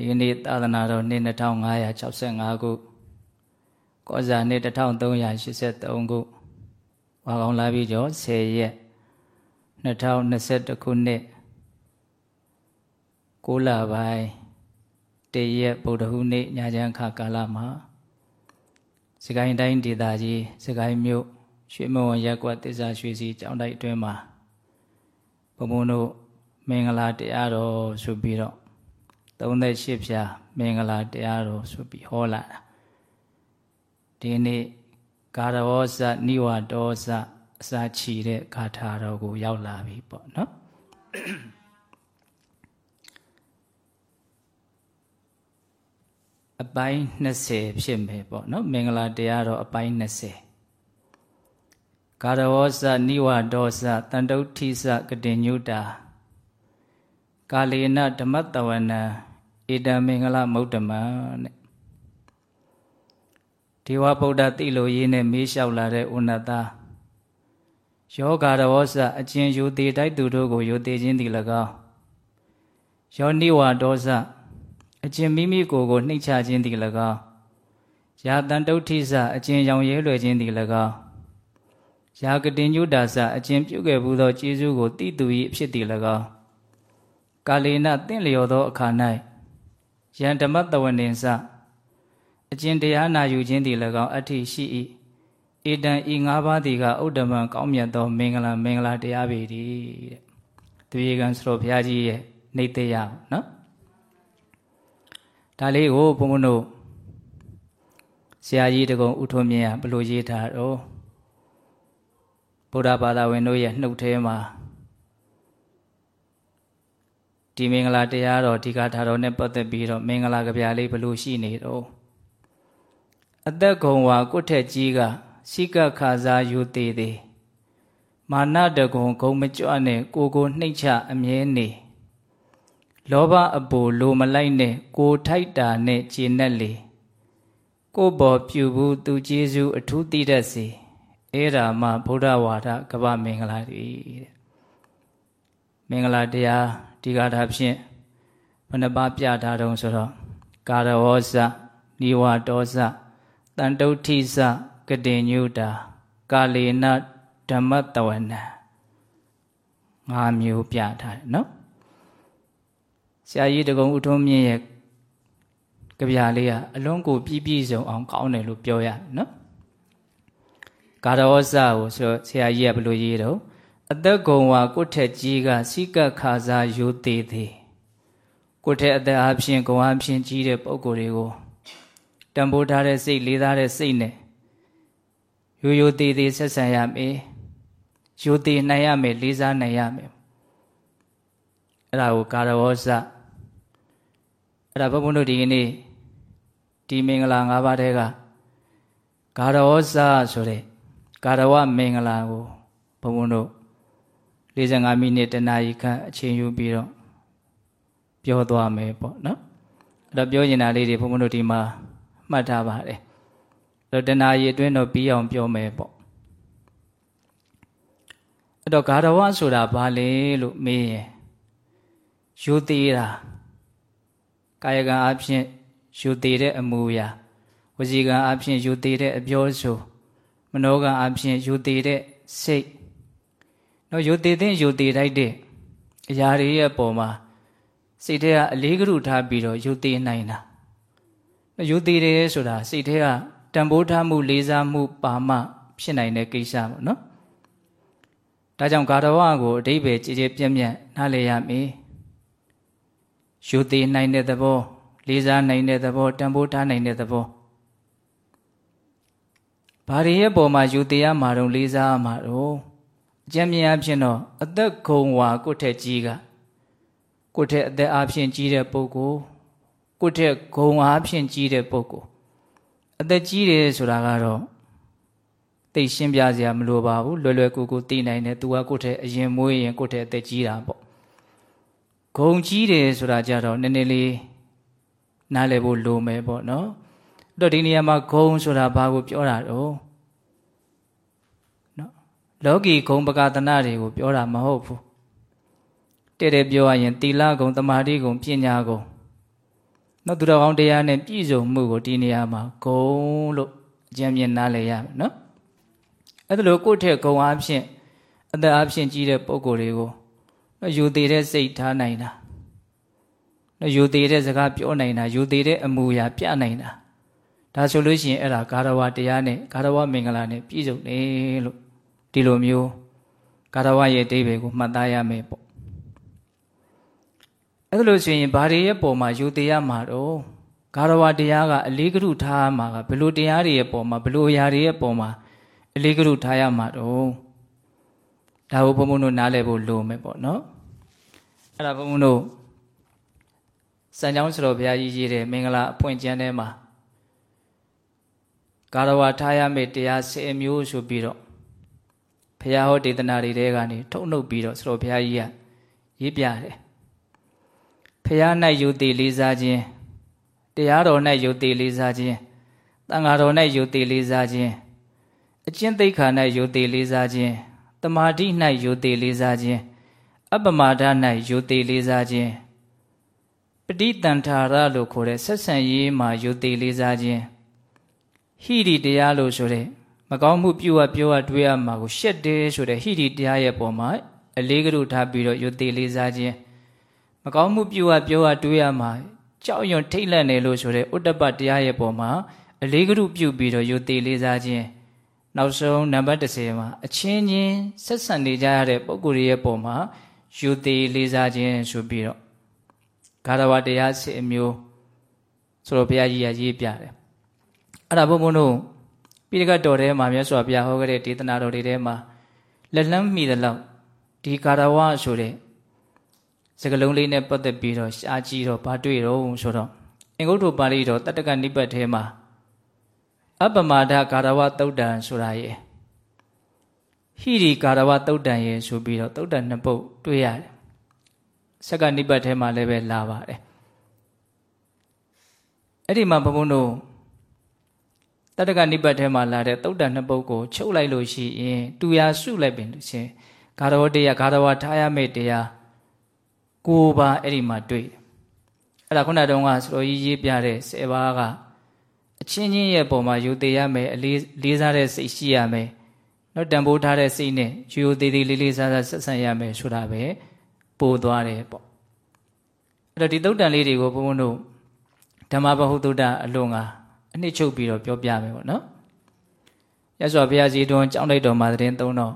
ဒီနေ့သာသနာတော်နှစ်2565ခုကောဇာနှစ်1383ခုဝါကောင်လာပြီးကျော်10ရက်2021ခုနှစ်6လပိုင်းတရက်ဗုဒ္ဓဟူးနေ့ညချမ်းခါကာလမှာစကိုင်းတိုင်းဒေသကြီးစကိုင်းမြို့ရွှေမဝံရက်ကွက်တစ္ဆာရွှေစီကျောင်းတိုက်အတွင်းမှာဘုံဘုံတို့မင်္ဂလာတရားတော်ဆိုပြီးတော့ 38ဖြာမင်္ဂလာတရားတော်ဆိုပြီးဟောလာတာဒီနေ့ကာရဝဇနိဝဒောဇအစာချီတဲ့ဂါထာတော်ကိုရောက်လာပြီပေါ့နော်အပိုင်း20ဖြစ်မယ်ပေါ့နော်မင်္ဂလာတရားတော်အပိုင်း20ကာရဝဇနိဝဒောဇတန်တုဋ္ဌိဇကတိညုတာကာလေနဓမ္မတဝနံ ဧတံမင်္ဂလမௌတ္တမတဲ့ဒေဝဗုဒ္ဓတိလိုရေးနဲ့မေးလျှောက်လာတဲ့ဥနတယောဂါရဝောစအကျဉ်ယူသေးတိုက်သူတို့ကိုယူသေးခြင်းသည်၎င်းယောနိဝါဒောစအကျဉ်မိမိကိုယ်ကိုနှိမ့်ချခြင်းသည်၎င်းယာတန်တုဋ္ဌိစအကျဉ်ရောင်ရဲလွယ်ခြင်းသည်၎င်းယာကတင်ညုတာစအကျဉ်ပြုခဲ့ဘူးသောကျေးဇူးကိုတိတူ၏အဖြစ်သည်၎င်းကာလေနတင့်လျော်သောအခါ၌ ယံဓမ္မတဝနေစအကျင့်တရားနာယူခြင်းသည်၎င်းအဋ္ဌိရှိ၏ဧတံဤ၅ပါးသည်ကဥဒ္ဓမံကောင်းမြတ်သော မင်္ဂလာမင်္ဂလာတရားပေတည်းတဲ့သူရေကံစတော်ဘုရားကြီးရဲ့နေသေးရနော်ဒါလေးကိုဘုန်းဘုန်းတို့ဆရာကြီးတကုံဥထုံးမြင့်ကဘလို့ရေးထားတော့ဗုဒ္ဓဘာသာဝင်တို့ရဲ့နှုတ်ထဲမှာ ဒီမင်္ဂလာတရားတော်ဒီကထာတော်နဲ့ပတ်သက်ပြီးတော့မင်္ဂလာကြပြလေးဘလို့ရှိနေတော့အသက်ကုံဝါကုထက်ကြီးကစိကခါစားယူသေးသေးမာနတကုံဂုံမကြွနဲ့ကိုကိုနှိမ့်ချအမြဲနေလောဘအပူလိုမလိုက်နဲ့ကိုထိုက်တာနဲ့ခြေနဲ့လေကိုဘောပြူဘူးသူကျေးဇူးအထူးသိတတ်စေအဲ့ဒါမှဗုဒ္ဓဝါဒကပ္ပမင်္ဂလာတွေတဲ့မင်္ဂလာတရား ဒီကာထာဖြင့်ဘယ်နှပါပြထားတုံးဆိုတော့ကာရဝောဇနိဝတောဇတန်တုဋ္ဌိဇကတိညုတာကာလေနဓမ္မတဝနံငါမျိုးပြထားတယ်နော်ဆရာကြီးတကုံဥထုံးမြင့်ရဲ့ကြပြလေးကအလုံးကိုပြည့်ပြည့်စုံအောင်ကောင်းတယ်လို့ပြောရတယ်နော်ကာရဝောဇကိုဆိုဆရာကြီးကဘယ်လိုရေးတော့ အသက်ကုံဝါကိုထက်ကြီးကစိကခါစားယူသေးသေးကိုထက်အသက်အဖြစ်ကုံအဖြစ်ကြီးတဲ့ပုံကိုယ်တွေကိုတံပိုးထားတဲ့စိတ်လေးသားတဲ့စိတ်နဲ့ရိုးရိုးသေးသေးဆက်ဆံရမယ်ရိုးသေးနိုင်ရမယ်လေးစားနိုင်ရမယ်အဲ့ဒါကိုကာရဝောဇအဲ့ဒါဘုန်းဘုန်းတို့ဒီကနေ့ဒီမင်္ဂလာ၅ပါးတဲကကာရဝောဇဆိုတဲ့ကာရဝမင်္ဂလာကိုဘုန်းဘုန်းတို့ 45မိနစ်တနာရီခန့်အချိန်ယူပြီးတော့ပြောသွားမယ်ပေါ့နော်အဲ့တော့ပြောရင်တာလေးတွေဘုန်းဘုန်းတို့ဒီမှာမှတ်ထားပါတယ်အဲ့တော့တနာရီအတွင်းတော့ပြီးအောင်ပြောမယ်ပေါ့အဲ့တော့ဂါရဝဆိုတာဘာလဲလို့မေးရင်ယူသေးတာကာယကံအဖြစ်ယူသေးတဲ့အမူအရာဝစီကံအဖြစ်ယူသေးတဲ့အပြောဆိုမနောကံအဖြစ်ယူသေးတဲ့စိတ် နော်ယုတ်တည်တဲ့ယုတ်တည်တိုက်တဲ့အရာတွေရဲ့ပုံမှာစိတ်ထဲကအလေးကရုထားပြီးတော့ယုတ်တည်နိုင်တာယုတ်တည်တယ်ဆိုတာစိတ်ထဲကတန်ဖိုးထားမှုလေးစားမှုပါမှဖြစ်နိုင်တဲ့ကိစ္စပေါ့နော်ဒါကြောင့်ဂါရဝကိုအတိပ္ပယ်ကြည်ကြည်ပြည့်ပြည့်နားလည်ရမည်ယုတ်တည်နိုင်တဲ့သဘောလေးစားနိုင်တဲ့သဘောတန်ဖိုးထားနိုင်တဲ့သဘောဘာတွေရဲ့ပုံမှာယူတည်ရမှာတော့လေးစားရမှာတော့ အကျဉ်းမြင်အဖြစ်တော့အသက်ခုံဝါကိုယ့်ထက်ကြီးကကိုယ့်ထက်အသက်အားဖြင့်ကြီးတဲ့ပုဂ္ဂိုလ်ကိုယ့်ထက်ဂုံအားဖြင့်ကြီးတဲ့ပုဂ္ဂိုလ်အသက်ကြီးတယ်ဆိုတာကတော့သိရှင်းပြစရာမလိုပါဘူးလွယ်လွယ်ကူကူသိနိုင်တယ်သူကကိုယ့်ထက်အရင်မွေးရင်ကိုယ့်ထက်အသက်ကြီးတာပေါ့ဂုံကြီးတယ်ဆိုတာကြတော့နည်းနည်းလေးနားလည်ဖို့လိုမယ်ပေါ့နော်အဲ့တော့ဒီနေရာမှာဂုံဆိုတာဘာကိုပြောတာတော့ လောကီဂုံပကသနာတွေကိုပြောတာမဟုတ်ဘူးတဲ့တဲ့ပြောရရင်သီလဂုံတမာတိဂုံပညာဂုံနော်သူတော်ကောင်းတရားနဲ့ပြည့်စုံမှုကိုဒီနေရာမှာဂုံလို့အကျဉ်းမြင်နားလည်ရမယ်နော်အဲ့ဒါလို့ကိုယ့်ထက်ဂုံအားဖြင့်အသက်အားဖြင့်ကြီးတဲ့ပုံကိုယ်တွေကိုနော်ယူသေးတဲ့စိတ်ထားနိုင်တာနော်ယူသေးတဲ့စကားပြောနိုင်တာယူသေးတဲ့အမူအရာပြနိုင်တာဒါဆိုလို့ရှိရင်အဲ့ဒါဂါရဝတရားနဲ့ဂါရဝမင်္ဂလာနဲ့ပြည့်စုံတယ်လို့ ဒီလိုမျိုးဂါရဝရဲ့အတိပ္ပယ်ကိုမှတ်သားရမယ်ပေါ့အဲ့လိုဆိုရင်ဘာတွေရဲ့ပုံမှာယူသေးရမှာတော့ဂါရဝတရားကအလေးကရုထားမှာကဘလို့တရားတွေရဲ့ပုံမှာဘလို့အရာတွေရဲ့ပုံမှာအလေးကရုထားရမှာတော့ဒါကိုဘုံဘုံတို့နားလည်ဖို့လိုမယ်ပေါ့နော်အဲ့ဒါဘုံဘုံတို့စံကြောင်းစတော်ဘုရားကြီးရေးတဲ့မင်္ဂလာအပွင့်ကျမ်းထဲမှာကာရဝထားရမယ့်တရား10မျိုးဆိုပြီးတော့ ဘုရားဟောဒေသနာတွေထဲကနေထုတ်နှုတ်ပြီးတော့စတော်ဘုရားကြီးကရေးပြတယ်ဖះ၌ယုတိလေးစားခြင်းတရားတော်၌ယုတိလေးစားခြင်းတန်ဃာတော်၌ယုတိလေးစားခြင်းအကျင့်သိက္ခာ၌ယုတိလေးစားခြင်းတမာတိ၌ယုတိလေးစားခြင်းအပမာဒ၌ယုတိလေးစားခြင်းပဋိတန်ထာရလို့ခေါ်တဲ့ဆက်ဆံရေးမှာယုတိလေးစားခြင်းဟိရိတရားလို့ဆိုတဲ့ မကောင်းမှုပြုအပ်ပြောအပ်တွေးရမှာကိုရှက်တယ်ဆိုတဲ့ဟိရိတရားရဲ့ပုံမှာအလေးကလေးထားပြီးတော့ယုတိလေးစားခြင်းမကောင်းမှုပြုအပ်ပြောအပ်တွေးရမှာကြောက်ရွံ့ထိတ်လန့်နေလို့ဆိုတဲ့ဥတ္တပတရားရဲ့ပုံမှာအလေးကလေးပြုပြီးတော့ယုတိလေးစားခြင်းနောက်ဆုံးနံပါတ်30မှာအချင်းချင်းဆက်ဆံနေကြရတဲ့ပုံကိုယ်ရဲ့ပုံမှာယူသေးလေးစားခြင်းဆိုပြီးတော့ဂါရဝတရားစေအမျိုးဆိုတော့ဘုရားကြီးကရေးပြတယ်အဲ့ဒါဘုံဘုံတို့ ပိဋကတ်တော်ထဲမှာမြတ်စွာဘုရားဟောခဲ့တဲ့ဒေသနာတော်တွေထဲမှာလက်လန်းမိတဲ့လောက်ဒီဂါရဝဆိုတဲ့စကလုံးလေးနဲ့ပတ်သက်ပြီးတော့ရှားကြည့်တော့ဘာတွေ့တော့ဆိုတော့အင်္ဂုတ္တပါဠိတော်တတ္တကနိပတ်ထဲမှာအပမဒဂါရဝသုတ်တံဆိုတာရဲ့ဟိရိဂါရဝသုတ်တံရဲ့ဆိုပြီးတော့သုတ်တံနှစ်ပုဒ်တွေ့ရတယ်ဆက်ကနိပတ်ထဲမှာလည်းပဲလာပါတယ်အဲ့ဒီမှာဘုံဘုံတို့ တတကနိပတ်ထဲမှာလာတဲ့သုတ်တံနှစ်ပုဒ်ကိုချုပ်လိုက်လို့ရှိရင်တူရာစုလိုက်ပင်လို့ရှင်ဂါရဝတရားဂါရဝထားရမယ့်တရားကိုပါအဲ့ဒီမှာတွေ့အဲ့ဒါခုနတုန်းကစတော်ကြီးရေးပြတဲ့ဆယ်ပါးကအချင်းချင်းရဲ့ပုံမှာယူသေးရမယ်အလေးလေးစားတဲ့စိတ်ရှိရမယ်နော်တန်ဖိုးထားတဲ့စိတ်နဲ့ယူယူသေးသေးလေးလေးစားစားဆက်ဆံရမယ်ဆိုတာပဲပို့သွားတယ်ပေါ့အဲ့တော့ဒီသုတ်တန်လေးတွေကိုဘုန်းဘုန်းတို့ဓမ္မပဟုသုတ္တအလွန်က အနှစ်ချုပ်ပြီးတော့ပြောပြမယ်ပေါ့နော်ရသော်ဘုရားစီတွန်းကြောင်းလိုက်တော်မှာတဲ့သုံးတော့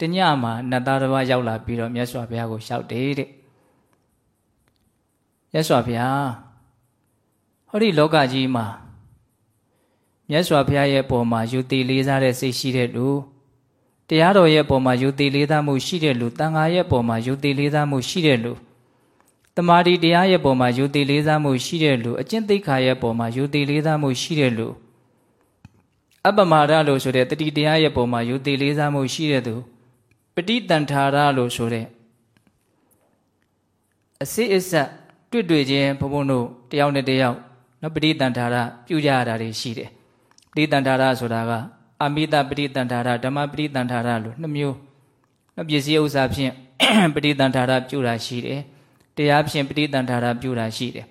တညမှာနတ်သားတစ်ပါးရောက်လာပြီးတော့မြတ်စွာဘုရားကိုလျှောက်တယ်တဲ့ရသော်ဘုရားဟောဒီလောကကြီးမှာမြတ်စွာဘုရားရဲ့ပုံမှာယူတည်လေးစားတဲ့စိတ်ရှိတဲ့လူတရားတော်ရဲ့ပုံမှာယူတည်လေးစားမှုရှိတဲ့လူတန်ခါရဲ့ပုံမှာယူတည်လေးစားမှုရှိတဲ့လူ တမာတိတရားရဲ့ပုံမှာယူတည်လေးစားမှုရှိတဲ့လူအကျင့်သိက္ခာရဲ့ပုံမှာယူတည်လေးစားမှုရှိတဲ့လူအပမာဒလို့ဆိုတဲ့တတိတရားရဲ့ပုံမှာယူတည်လေးစားမှုရှိတဲ့သူပဋိတန်ထာရလို့ဆိုတဲ့အစစ်အဆက်တွေ့တွေ့ချင်းဘုံဘုံတို့တယောက်နဲ့တယောက်နော်ပဋိတန်ထာရပြုကြရတာတွေရှိတယ်ပဋိတန်ထာရဆိုတာကအမိတပဋိတန်ထာရဓမ္မပဋိတန်ထာရလို့နှစ်မျိုးနော်ပစ္စည်းဥစ္စာဖြင့်ပဋိတန်ထာရပြုတာရှိတယ် တရားဖြင့်ပဋိတန်ထာရပြုတာရှိတယ်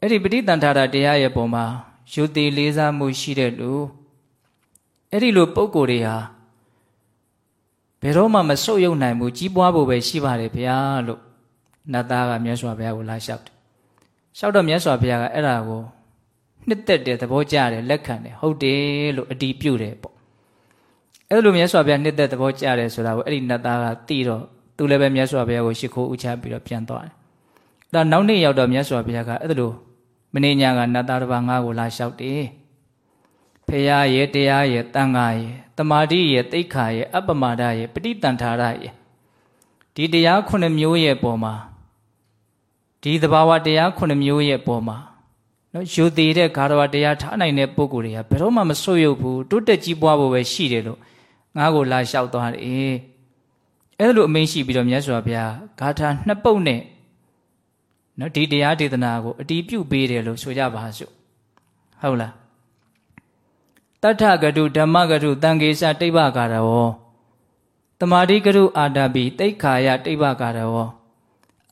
အဲ့ဒီပဋိတန်ထာရတရားရဲ့ပုံမှာယူတည်လေးစားမှုရှိတဲ့လူအဲ့ဒီလိုပုံကိုယ်တွေဟာဘယ်တော့မှမဆုတ်ယုတ်နိုင်ဘူးကြီးပွားဖို့ပဲရှိပါတယ်ဗျာလို့နတ်သားကမြတ်စွာဘုရားကိုလာလျှောက်တယ်လျှောက်တော့မြတ်စွာဘုရားကအဲ့ဒါကိုနှစ်သက်တယ်သဘောကျတယ်လက်ခံတယ်ဟုတ်တယ်လို့အတီးပြုတ်တယ်ပေါ့အဲ့လိုမြတ်စွာဘုရားနှစ်သက်သဘောကျတယ်ဆိုတာကိုအဲ့ဒီနတ်သားကသိတော့ သူလည်းပဲမြတ်စွာဘုရားကိုရှ िख ိုးဥချပြီးတော့ပြန်သွားတယ်။ဒါနောက်နေ့ရောက်တော့မြတ်စွာဘုရားကအဲ့လိုမင်းညာကနတ်သားတစ်ပါးငါးကိုလာလျှောက်တယ်။ဖေရရဲ့တရားရဲ့တန်ခါရဲ့တမာတိရဲ့တိတ်ခါရဲ့အပ္ပမာဒရဲ့ပဋိတန်ထာရရဲ့ဒီတရားခုနှစ်မျိုးရဲ့ပုံမှာဒီသဘာဝတရားခုနှစ်မျိုးရဲ့ပုံမှာနော်ယူသေးတဲ့ဂါရဝတရားထားနိုင်တဲ့ပုဂ္ဂိုလ်တွေကဘယ်တော့မှမဆွတ်ယုတ်ဘူးတိုးတက်ကြီးပွားဖို့ပဲရှိတယ်လို့ငါးကိုလာလျှောက်သွားတယ် အဲ့လိုအမိန့်ရှိပြီးတော့မြတ်စွာဘုရားဂါထာနှစ်ပုဒ်နဲ့နော်ဒီတရားဒေသနာကိုအတီးပြုတ်ပေးတယ်လို့ဆိုကြပါစို့ဟုတ်လားတထကတုဓမ္မကတုတံကေစတိဗ္ဗကာရဝတမာတိကတုအာတာပိတိခာယတိဗ္ဗကာရဝ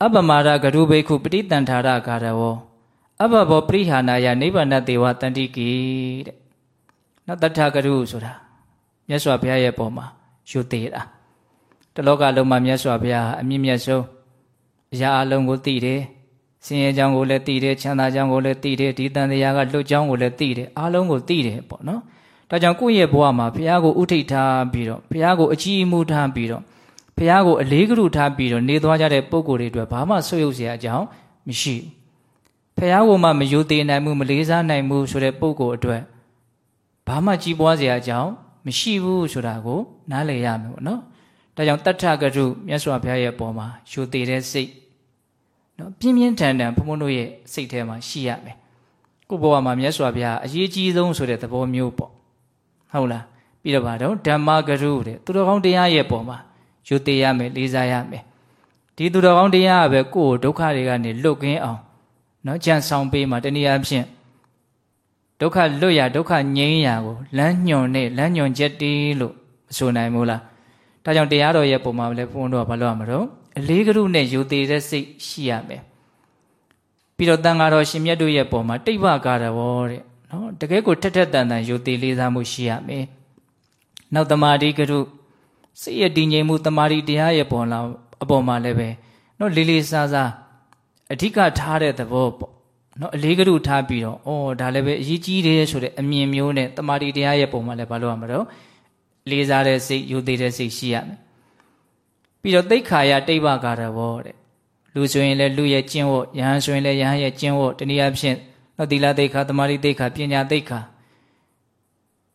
အပမာရဂရုဘိက္ခုပဋိတန်ထာရကာရဝောအဘဘောပရိဟာနာယနိဗ္ဗာန်တေဝတန္တိကိတဲ့နော်တထဂရုဆိုတာမြတ်စွာဘုရားရဲ့ပုံမှာယူသေးတာ တလောကလုံးမှာမြတ်စွာဘုရားအမြင့်မြတ်ဆုံးအရာအလုံးကိုသိတယ်ဆင်းရဲကြောင်းကိုလည်းသိတယ်ချမ်းသာကြောင်းကိုလည်းသိတယ်ဒီတန်တရားကလွတ်ကြောင်းကိုလည်းသိတယ်အားလုံးကိုသိတယ်ပေါ့နော်ဒါကြောင့်ကိုယ့်ရဲ့ဘဝမှာဘုရားကိုဥထိတ်ထားပြီးတော့ဘုရားကိုအကြည်အမူထားပြီးတော့ဘုရားကိုအလေးကရုထားပြီးတော့နေသွားကြတဲ့ပုံကိုယ်တွေအတွက်ဘာမှဆွေးရုပ်စရာအကြောင်းမရှိဘူးဘုရားကိုမှမယုံသေးနိုင်မှုမလေးစားနိုင်မှုဆိုတဲ့ပုံကိုယ်အတွက်ဘာမှကြီးပွားစရာအကြောင်းမရှိဘူးဆိုတာကို နားလည်ရမယ်ပေါ့နော် ဒါကြောင့်တတ္ထကရုမြတ်စွာဘုရားရဲ့အပေါ်မှာယူသေးတဲ့စိတ်နော်ပြင်းပြင်းထန်ထန်ဘုံဘုံတို့ရဲ့စိတ်ထဲမှာရှိရမယ်ကိုဘဝမှာမြတ်စွာဘုရားအရေးကြီးဆုံးဆိုတဲ့သဘောမျိုးပေါ့ဟုတ်လားပြီးတော့ဗါတော့ဓမ္မကရုတဲ့သူတော်ကောင်းတရားရဲ့ပုံမှာယူသေးရမယ်လေးစားရမယ်ဒီသူတော်ကောင်းတရားကပဲကိုယ်ဒုက္ခတွေကနေလွတ်ကင်းအောင်နော်ကြံဆောင်ပေးမှာတနည်းအားဖြင့်ဒုက္ခလွတ်ရဒုက္ခငြိမ်းရာကိုလမ်းညွန်နဲ့လမ်းညွန်ချက်တီးလို့မဆိုနိုင်ဘူးလား ဒါကြောင့်တရားတော်ရဲ့ပုံမှာလည်းဘုန်းတော်ကဘာလို့ရမလို့အလေးကရုနဲ့ယူသေးတဲ့စိတ်ရှိရမယ်ပြီးတော့တန်ဃာတော်ရှင်မြတ်တို့ရဲ့ပုံမှာတိတ်ဘကာရဝတဲ့နော်တကယ်ကိုထက်ထက်တန်တန်ယူသေးလေးစားမှုရှိရမယ်နောက်တမာတိကရုစိတ်ရတည်ငြိမ်မှုတမာတိတရားရဲ့ပုံလာအပေါ်မှာလည်းပဲနော်လေးလေးစားစားအဓိကထားတဲ့သဘောပေါ့နော်အလေးကရုထားပြီးတော့ဩဒါလည်းပဲအရေးကြီးတယ်ဆိုတဲ့အမြင်မျိုးနဲ့တမာတိတရားရဲ့ပုံမှာလည်းဘာလို့ရမှာတော့ လေးစားတဲ့စိတ်ယူသေးတဲ့စိတ်ရှိရမယ်ပြီးတော့သိခါယတိတ်ဘကာရဘောတဲ့လူဆိုရင်လည်းလူရဲ့ကျင့်ဝတ်ယဟန်ဆိုရင်လည်းယဟန်ရဲ့ကျင့်ဝတ်တနည်းအားဖြင့်နော်သီလသိခါတမာတိသိခါပညာသိခါ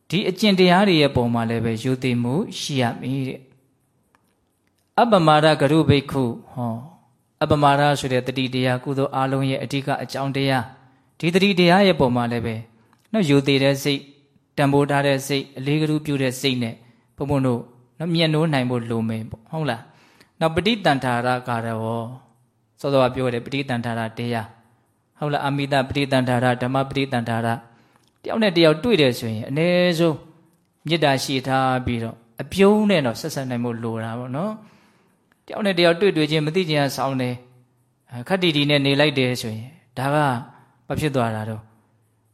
ဒီအကျင့်တရားတွေရဲ့ပုံမှာလည်းပဲယူသေးမှုရှိရမည်တဲ့အပမာဒဂရုဘိက္ခုဟောအပမာဒဆိုတဲ့တတိတရားကုသိုလ်အလုံးရဲ့အဓိကအကြောင်းတရားဒီတတိတရားရဲ့ပုံမှာလည်းပဲနော်ယူသေးတဲ့စိတ် တံပိုးထားတဲ့စိတ်အလေးကလူပြုတဲ့စိတ်နဲ့ဘုံဘုံတို့နော်မျက်နှိုးနိုင်ဖို့လိုမယ်ပေါ့ဟုတ်လားနောက်ပဋိတန်ထာရကာရဝစောစောကပြောတယ်ပဋိတန်ထာရတရားဟုတ်လားအမိတပဋိတန်ထာရဓမ္မပဋိတန်ထာရတယောက်နဲ့တယောက်တွေ့တယ်ဆိုရင်အ ਨੇ ဆုံးမေတ္တာရှိထားပြီးတော့အပြုံးနဲ့တော့ဆက်ဆက်နိုင်ဖို့လိုတာပေါ့နော်တယောက်နဲ့တယောက်တွေ့တွေ့ချင်းမသိချင်းဆောင်းတယ်ခက်တီတီနဲ့နေလိုက်တယ်ဆိုရင်ဒါကမဖြစ်သွားတာတော့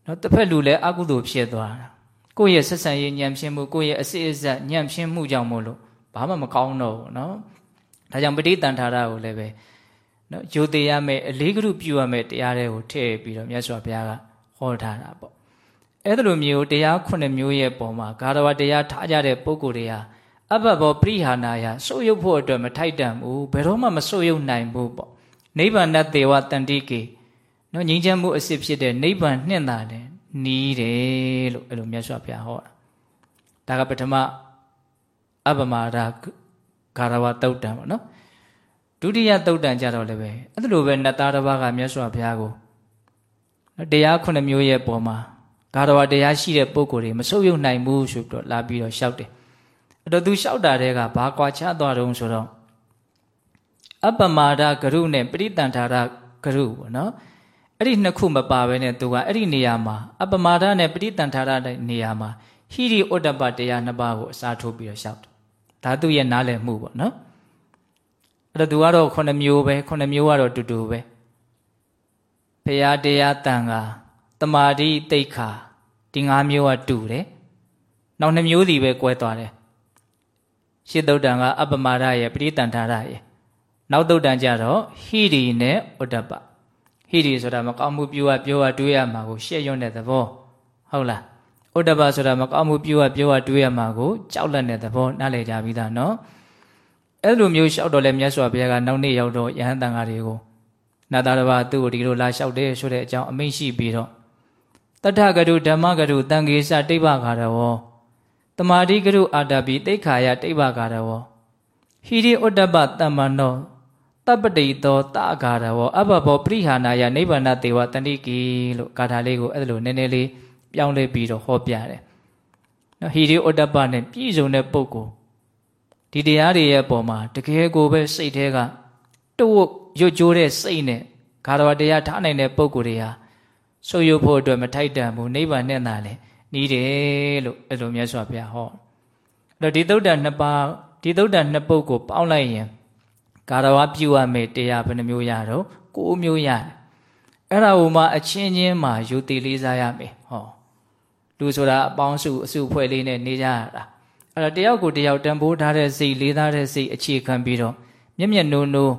နော်တစ်ဖက်လူလည်းအကုသိုလ်ဖြစ်သွားတာ ကိုယ့်ရဲ့ဆက်ဆံရေးညံ့ဖြစ်မှုကိုယ့်ရဲ့အစစ်အဆက်ညံ့ဖြစ်မှုကြောင့်မို့လို့ဘာမှမကောင်းတော့ဘူးနော်ဒါကြောင့်ပဋိတန်ထာရကိုလည်းပဲနော်ယုတ်တရားမဲ့အလေးကရုပြုရမဲ့တရားတွေကိုထည့်ပြီးတော့မြတ်စွာဘုရားကဟောထားတာပေါ့အဲ့ဒါလိုမျိုးတရားခုနှစ်မျိုးရဲ့ပုံမှာဂါရဝတရားထားကြတဲ့ပုဂ္ဂိုလ်တွေဟာအဘဘောပရိဟာနာယစိုးရုပ်ဖို့အတွက်မထိုက်တန်ဘူးဘယ်တော့မှမစိုးရုပ်နိုင်ဘူးပေါ့နိဗ္ဗာန်တေဝတန်တိကေနော်ငြိမ်းချမ်းမှုအစစ်ဖြစ်တဲ့နိဗ္ဗာန်နှင့်တာတယ် နီးတယ်လို့အဲ့လိုမြတ်စွာဘုရားဟောတာဒါကပထမအပမာဒဂါရဝတုတ်တံပေါ့နော်ဒုတိယတုတ်တံကြတော့လည်းပဲအဲ့လိုပဲနတ်သားတစ်ပါးကမြတ်စွာဘုရားကိုတရားခုနှစ်မျိုးရဲ့ပုံမှာဂါရဝတရားရှိတဲ့ပုံကိုယ်တွေမဆုပ်ယုပ်နိုင်ဘူးဆိုပြီးတော့လာပြီးတော့ရှောက်တယ်အဲ့တော့သူလျှောက်တာတဲ့ကဘာကွာချသွားတုံးဆိုတော့အပမာဒဂရုနဲ့ပရိတန်ထာရဂရုပေါ့နော် အဲ့ဒီနှစ်ခုမပါဘဲနဲ့သူကအဲ့ဒီနေရာမှာအပမာဒနဲ့ပရိတန်ထာရတဲ့နေရာမှာဟိရိဩတ္တပတရားနှစ်ပါးကိုအစားထိုးပြီးတော့ရှောက်တယ်ဒါသူရဲ့နားလည်မှုပေါ့နော်အဲ့တော့သူကတော့ခုနှစ်မျိုးပဲခုနှစ်မျိုးကတော့တူတူပဲဖရာတရားတန်ခါတမာတိတိတ်ခါဒီ၅မျိုးကတူတယ်နောက်နှစ်မျိုးစီပဲကွဲသွားတယ်ရှစ်သုတ်တံကအပမာဒရဲ့ပရိတန်ထာရရဲ့နောက်သုတ်တံကြတော့ဟိရိနဲ့ဥဒ္ဒပ ဟိရိဆိုတာမကောင်းမှုပြုရပြောရတွေးရမှာကိုရှက်ရွံ့တဲ့သဘောဟုတ်လားဥဒ္ဒပဆိုတာမကောင်းမှုပြုရပြောရတွေးရမှာကိုကြောက်လန့်တဲ့သဘောနားလည်ကြပြီသားနော်အဲ့လိုမျိုးလျှောက်တော့လဲမြတ်စွာဘုရားကနောက်နေ့ရောက်တော့ယဟန်တန်ဃာတွေကိုနာတာတဘာသူ့ကိုဒီလိုလာလျှောက်တယ်ဆိုတဲ့အကြောင်းအမိန့်ရှိပြီးတော့တထကရုဓမ္မကရုတန်ခေစတိဗ္ဗခါရဝောတမာတိကရုအာတပိတိခာယတိဗ္ဗခါရဝောဟိရိဥဒ္ဒပတမ္မနော တပ္ပတိတောတာဂါရဝောအဘဘောပရိဟာနာယနိဗ္ဗာန်တေဝတန္တိကိလို့ဂါထာလေးကိုအဲ့လိုနည်းနည်းလေးပြောင်းလဲပြီးတော့ဟောပြတယ်နော်ဟိရိဥဒ္ဒပနဲ့ပြည့်စုံတဲ့ပုဂ္ဂိုလ်ဒီတရားတွေရဲ့ပုံမှာတကယ်ကိုပဲစိတ်ထဲကတုတ်ရွတ်ကြိုးတဲ့စိတ်နဲ့ဂါရဝတရားထားနိုင်တဲ့ပုဂ္ဂိုလ်တွေဟာဆုပ်ယုပ်ဖို့အတွက်မထိုက်တန်ဘူးနိဗ္ဗာန်နဲ့သာလေနီးတယ်လို့အဲ့လိုမြတ်စွာဘုရားဟောအဲ့တော့ဒီသုဒ္ဓနှစ်ပါးဒီသုဒ္ဓနှစ်ပုဒ်ကိုပေါင်းလိုက်ရင် ကာရဝပြုရမယ်တရားဘယ်နှမျိုးရတော့ကိုးမျိုးရတယ်အဲ့ဒါဟိုမှာအချင်းချင်းမှာယူတည်လေးစားရမယ်ဟောလူဆိုတာအပေါင်းစုအစုဖွဲ့လေးနဲ့နေကြရတာအဲ့တော့တယောက်ကိုတယောက်တန်ဖိုးထားတဲ့စိတ်လေးစားတဲ့စိတ်အခြေခံပြီးတော့မျက်မျက်နိုးနိုး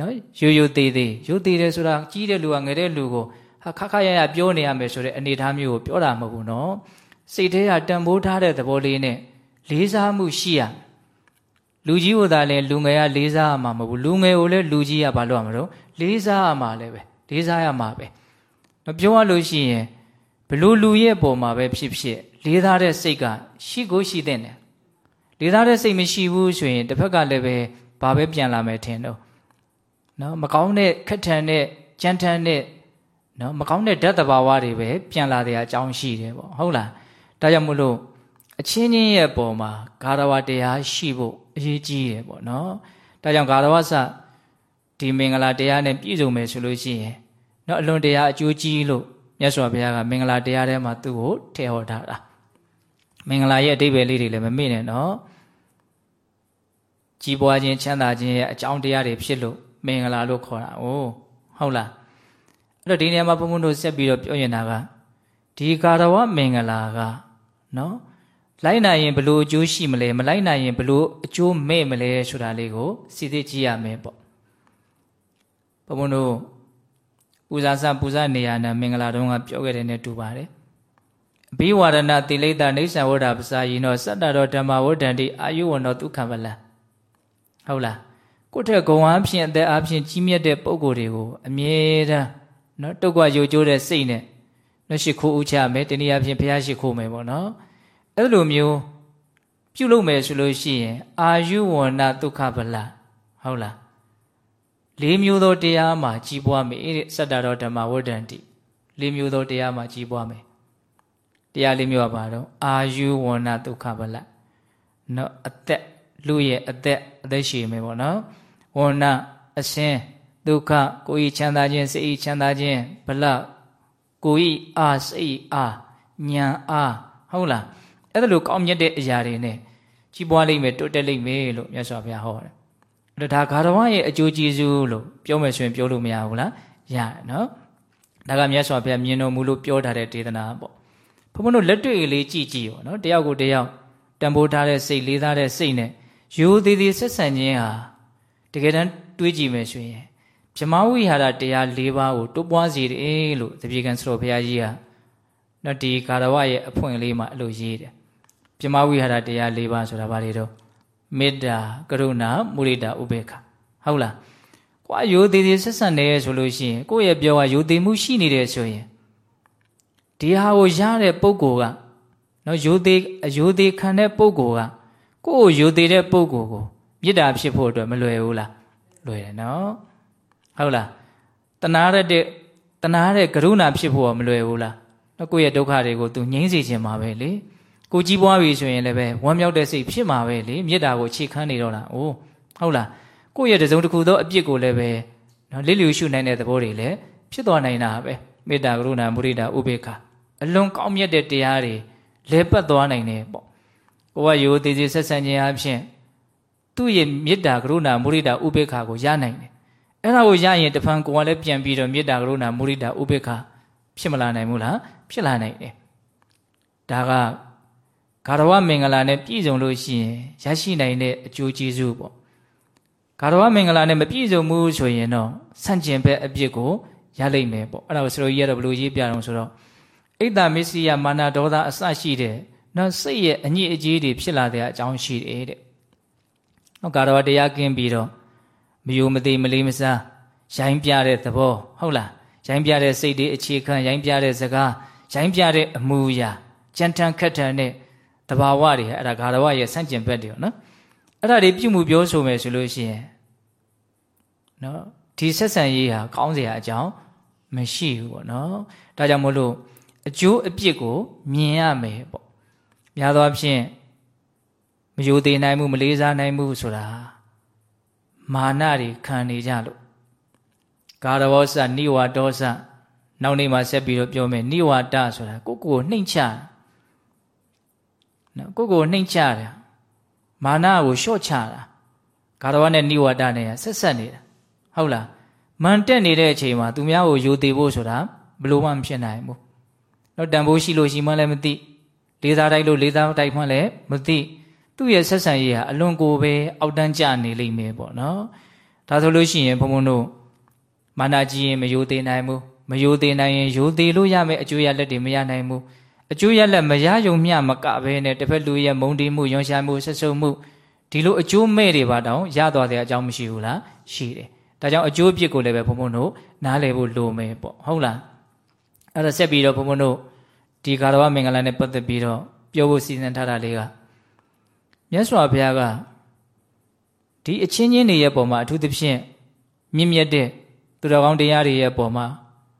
နော်ရိုးရိုးသေးသေးရိုးသေးတယ်ဆိုတာကြီးတဲ့လူကငယ်တဲ့လူကိုဟာခါခါရရပြောနေရမယ်ဆိုတဲ့အနေအထားမျိုးကိုပြောတာမဟုတ်ဘူးနော်စိတ်ထဲကတန်ဖိုးထားတဲ့သဘောလေးနဲ့လေးစားမှုရှိရ လူကြီးကိုသာလဲလူငယ်ကလေးစားရမှာမဟုတ်ဘူးလူငယ်ကိုလည်းလူကြီးကဘာလို့ရမှာတော့လေးစားရမှာလည်းပဲလေးစားရမှာပဲမပြောရလို့ရှိရင်ဘလို့လူရဲ့ပုံမှာပဲဖြစ်ဖြစ်လေးစားတဲ့စိတ်ကရှိကိုရှိတဲ့တယ်လေးစားတဲ့စိတ်မရှိဘူးဆိုရင်တစ်ဖက်ကလည်းပဲဘာပဲပြန်လာမယ်ထင်တော့နော်မကောင်းတဲ့ခက်ထန်တဲ့ကြမ်းတမ်းတဲ့နော်မကောင်းတဲ့ဓာတ်တဘာဝတွေပဲပြန်လာတဲ့အကြောင်းရှိတယ်ပေါ့ဟုတ်လားဒါကြောင့်မို့လို့အချင်းချင်းရဲ့ပုံမှာဂါရဝတရားရှိဖို့ အရေးကြီးတယ်ပေါ့နော်ဒါကြောင့်ဂါရဝစဒီမင်္ဂလာတရားနဲ့ပြည့်စုံမယ်ဆိုလို့ရှိရင်နော်အလွန်တရားအကျိုးကြီးလို့မြတ်စွာဘုရားကမင်္ဂလာတရားထဲမှာသူ့ကိုထည့်ဟောထားတာမင်္ဂလာရဲ့အဓိပ္ပာယ်လေးတွေလည်းမမေ့နဲ့နော်ကြီးပွားခြင်းချမ်းသာခြင်းရဲ့အကြောင်းတရားတွေဖြစ်လို့မင်္ဂလာလို့ခေါ်တာ။အိုးဟုတ်လား။အဲ့တော့ဒီနေရာမှာဘုံဘုံတို့ဆက်ပြီးတော့ပြောရင်တာကဒီကာရဝမင်္ဂလာကနော် လိုက်နိုင်ရင်ဘလို့အကျိုးရှိမလဲမလိုက်နိုင်ရင်ဘလို့အကျိုးမဲ့မလဲဆိုတာလေးကိုစီစစ်ကြည့်ရမယ်ပေါ့။ဘုံဘုံတို့ပူဇာစပူဇာနေရနာမင်္ဂလာတုန်းကပြောခဲ့တယ်နဲ့တူပါတယ်။ဘိဝရဏတိလိတနေဆံဝဒပစာယိနောစတ္တရောဓမ္မဝဋ္ဌန္တိအာယုဝနောဒုက္ခမလံ။ဟုတ်လားကိုယ့်ထက်ဂုံအားဖြင့်အသက်အားဖြင့်ကြီးမြတ်တဲ့ပုံကိုယ်တွေကိုအမြဲတမ်းနော်တုတ်ကွယိုကျိုးတဲ့စိတ်နဲ့နော်ရှိခိုးဥချမယ်တနည်းအားဖြင့်ဘုရားရှိခိုးမယ်ပေါ့နော် အဲ့လိုမျိုးပြုလုပ်မယ်ဆိုလို့ရှိရင်အာယုဝဏဒုက္ခဗလဟုတ်လားလေးမျိုးသောတရားမှာကြီးပွားမယ်တဲ့စတ္တရောဓမ္မဝဋ္ဌန္တိလေးမျိုးသောတရားမှာကြီးပွားမယ်တရားလေးမျိုးကဘာတော့အာယုဝဏဒုက္ခဗလနော်အသက်လူရဲ့အသက်အသက်ရှည်မယ်ပေါ့နော်ဝဏအစင်းဒုက္ခကိုယ်ဤချမ်းသာခြင်းစိတ်ဤချမ်းသာခြင်းဗလကိုယ်ဤအာစိတ်အာဉာဏ်အာဟုတ်လား အဲ့ဒါလိုကောင်းမြတ်တဲ့အရာတွေနဲ့ကြီးပွားလိမ့်မယ်တိုးတက်လိမ့်မယ်လို့မြတ်စွာဘုရားဟောတယ်အဲ့ဒါဂါရဝရဲ့အကျိုးကျေးဇူးလို့ပြောမယ်ဆိုရင်ပြောလို့မရဘူးလားရတယ်နော်ဒါကမြတ်စွာဘုရားမြင်တော်မူလို့ပြောထားတဲ့ဒေသနာပေါ့ဘုန်းဘုန်းတို့လက်တွေ့လေးကြည့်ကြည့်ရောနော်တယောက်ကိုတယောက်တန်ဖိုးထားတဲ့စိတ်လေးစားတဲ့စိတ်နဲ့ရိုးသေးသေးဆက်ဆံခြင်းဟာတကယ်တမ်းတွေးကြည့်မယ်ဆိုရင်ဗြမဝိဟာရတရား၄ပါးကိုတိုးပွားစေတယ်လို့တပြေကံစတော်ဘုရားကြီးကနော်ဒီကာရဝရဲ့အဖွင့်လေးမှာအဲ့လိုရေးတယ် ဗြမဝိဟာရတရား၄ပါးဆိုတာဘာတွေတော့မေတ္တာကရုဏာမုရိဒာဥပေက္ခဟုတ်လားကွာရိုးသေးသေးဆက်ဆံနေဆိုလို့ရှိရင်ကိုယ့်ရဲ့ပြောကရိုးသေးမှုရှိနေတယ်ဆိုရင်ဒီဟာကိုရတဲ့ပုံကိုကနော်ရိုးသေးအရိုးသေးခံတဲ့ပုံကိုကကိုယ်ကိုယူသေးတဲ့ပုံကိုကိုမေတ္တာဖြစ်ဖို့အတွက်မလွယ်ဘူးလားလွယ်တယ်နော်ဟုတ်လားတနာရတဲ့တနာတဲ့ကရုဏာဖြစ်ဖို့မလွယ်ဘူးလားတော့ကိုယ့်ရဲ့ဒုက္ခတွေကိုသူငြိမ်းစေခြင်းမှာပဲလေ ကိုကြီးပွားပြီဆိုရင်လည်းပဲဝမ်းမြောက်တဲ့စိတ်ဖြစ်မှာပဲလေမေတ္တာကိုခြေခမ်းနေတော့တာအိုးဟုတ်လားကိုယ့်ရဲ့တစုံတစ်ခုသောအပြစ်ကိုလည်းပဲနော်လစ်လျူရှုနိုင်တဲ့သဘောတွေလည်းဖြစ်သွားနိုင်တာပဲမေတ္တာကရုဏာမုရိဒာဥပေက္ခအလွန်ကောင်းမြတ်တဲ့တရားတွေလဲပတ်သွားနိုင်တယ်ပေါ့ကိုကရိုသေသေးဆက်ဆံခြင်းအဖြစ်သူ့ရဲ့မေတ္တာကရုဏာမုရိဒာဥပေက္ခကိုရနိုင်တယ်အဲ့ဒါကိုရရင်တဖန်ကိုကလည်းပြန်ပြီးတော့မေတ္တာကရုဏာမုရိဒာဥပေက္ခဖြစ်မလာနိုင်ဘူးလားဖြစ်လာနိုင်တယ်ဒါက ဂါရဝမင်္ဂလာနဲ့ပြည့်စုံလို့ရှိရင်ရရှိနိုင်တဲ့အကျိုးကျေးဇူးပေါ့ဂါရဝမင်္ဂလာနဲ့မပြည့်စုံဘူးဆိုရင်တော့ဆန့်ကျင်ဘက်အပြစ်ကိုရလိမ့်မယ်ပေါ့အဲ့ဒါကိုဆရာကြီးကတော့ဘယ်လိုရေးပြအောင်ဆိုတော့အိတ်တာမစ္စည်းယမာနဒေါသအစရှိတဲ့နော်စိတ်ရဲ့အညစ်အကြေးတွေဖြစ်လာတဲ့အကြောင်းရှိတယ်တဲ့။နော်ကာရဝတရားကင်းပြီးတော့မယိုမသိမလေးမစားရိုင်းပြတဲ့သဘောဟုတ်လား။ရိုင်းပြတဲ့စိတ်တွေအခြေခံရိုင်းပြတဲ့စကားရိုင်းပြတဲ့အမူအရာကြံတန်းခက်ထန်တဲ့ တဘာဝတွေအဲ့ဒါဂါရဝရဲ့ဆန့်ကျင်ဘက်တွေနော်။အဲ့ဒါတွေပြုမှုပြောဆိုမယ်ဆိုလို့ရှိရင်နော်ဒီဆက်ဆံရေးဟာကောင်းစရာအကြောင်းမရှိဘူးပေါ့နော်။ဒါကြောင့်မို့လို့အကျိုးအပြစ်ကိုမြင်ရမယ်ပေါ့များသောအားဖြင့်မယိုသေးနိုင်မှုမလေးစားနိုင်မှုဆိုတာမာနတွေခံနေကြလို့ကာရဝောစနိဝါဒောစနောက်နေ့မှာဆက်ပြီးတော့ပြောမယ်နိဝါဒဆိုတာကိုကိုကိုနှိမ့်ချ နော်ကိုကိုနှိမ့်ချတယ်မာနကိုလျှော့ချတာဂါရဝနဲ့နိဝတနဲ့ဆက်ဆက်နေတာဟုတ်လားမန်တက်နေတဲ့အချိန်မှာသူများကိုယူသေးဖို့ဆိုတာဘလို့မှမဖြစ်နိုင်ဘူးတော့တန်ဖိုးရှိလို့ရှိမှလည်းမသိလေးစားတိုက်လို့လေးစားတိုက်မှလည်းမသိသူ့ရဲ့ဆက်ဆံရေးဟာအလွန်ကိုပဲအောက်တန်းကျနေလိမ့်မယ်ပေါ့နော်ဒါဆိုလို့ရှိရင်ဘုံဘုံတို့မာနာကြီးရင်မယိုသေးနိုင်ဘူးမယိုသေးနိုင်ရင်ယိုသေးလို့ရမယ်အကျိုးရလက်တွေမရနိုင်ဘူး အကျိုးရလက်မရယုံမျှမကဘဲနဲ့တစ်ဖက်လူရဲ့မုံတီးမှုယွန်ရှာမှုဆက်ဆုပ်မှုဒီလိုအကျိုးမဲ့တွေပါတောင်ရသွားတဲ့အကြောင်းမရှိဘူးလားရှိတယ်ဒါကြောင့်အကျိုးပြစ်ကိုလည်းပဲဘုံဘုံတို့နားလည်ဖို့လိုမယ်ပေါ့ဟုတ်လားအဲ့ဒါဆက်ပြီးတော့ဘုံဘုံတို့ဒီကာရဝမင်္ဂလာနဲ့ပတ်သက်ပြီးတော့ပြောဖို့စီစဉ်ထားတာလေးကမြတ်စွာဘုရားကဒီအချင်းချင်းတွေရဲ့ပုံမှာအထူးသဖြင့်မြင့်မြတ်တဲ့သူတော်ကောင်းတရားတွေရဲ့ပုံမှာ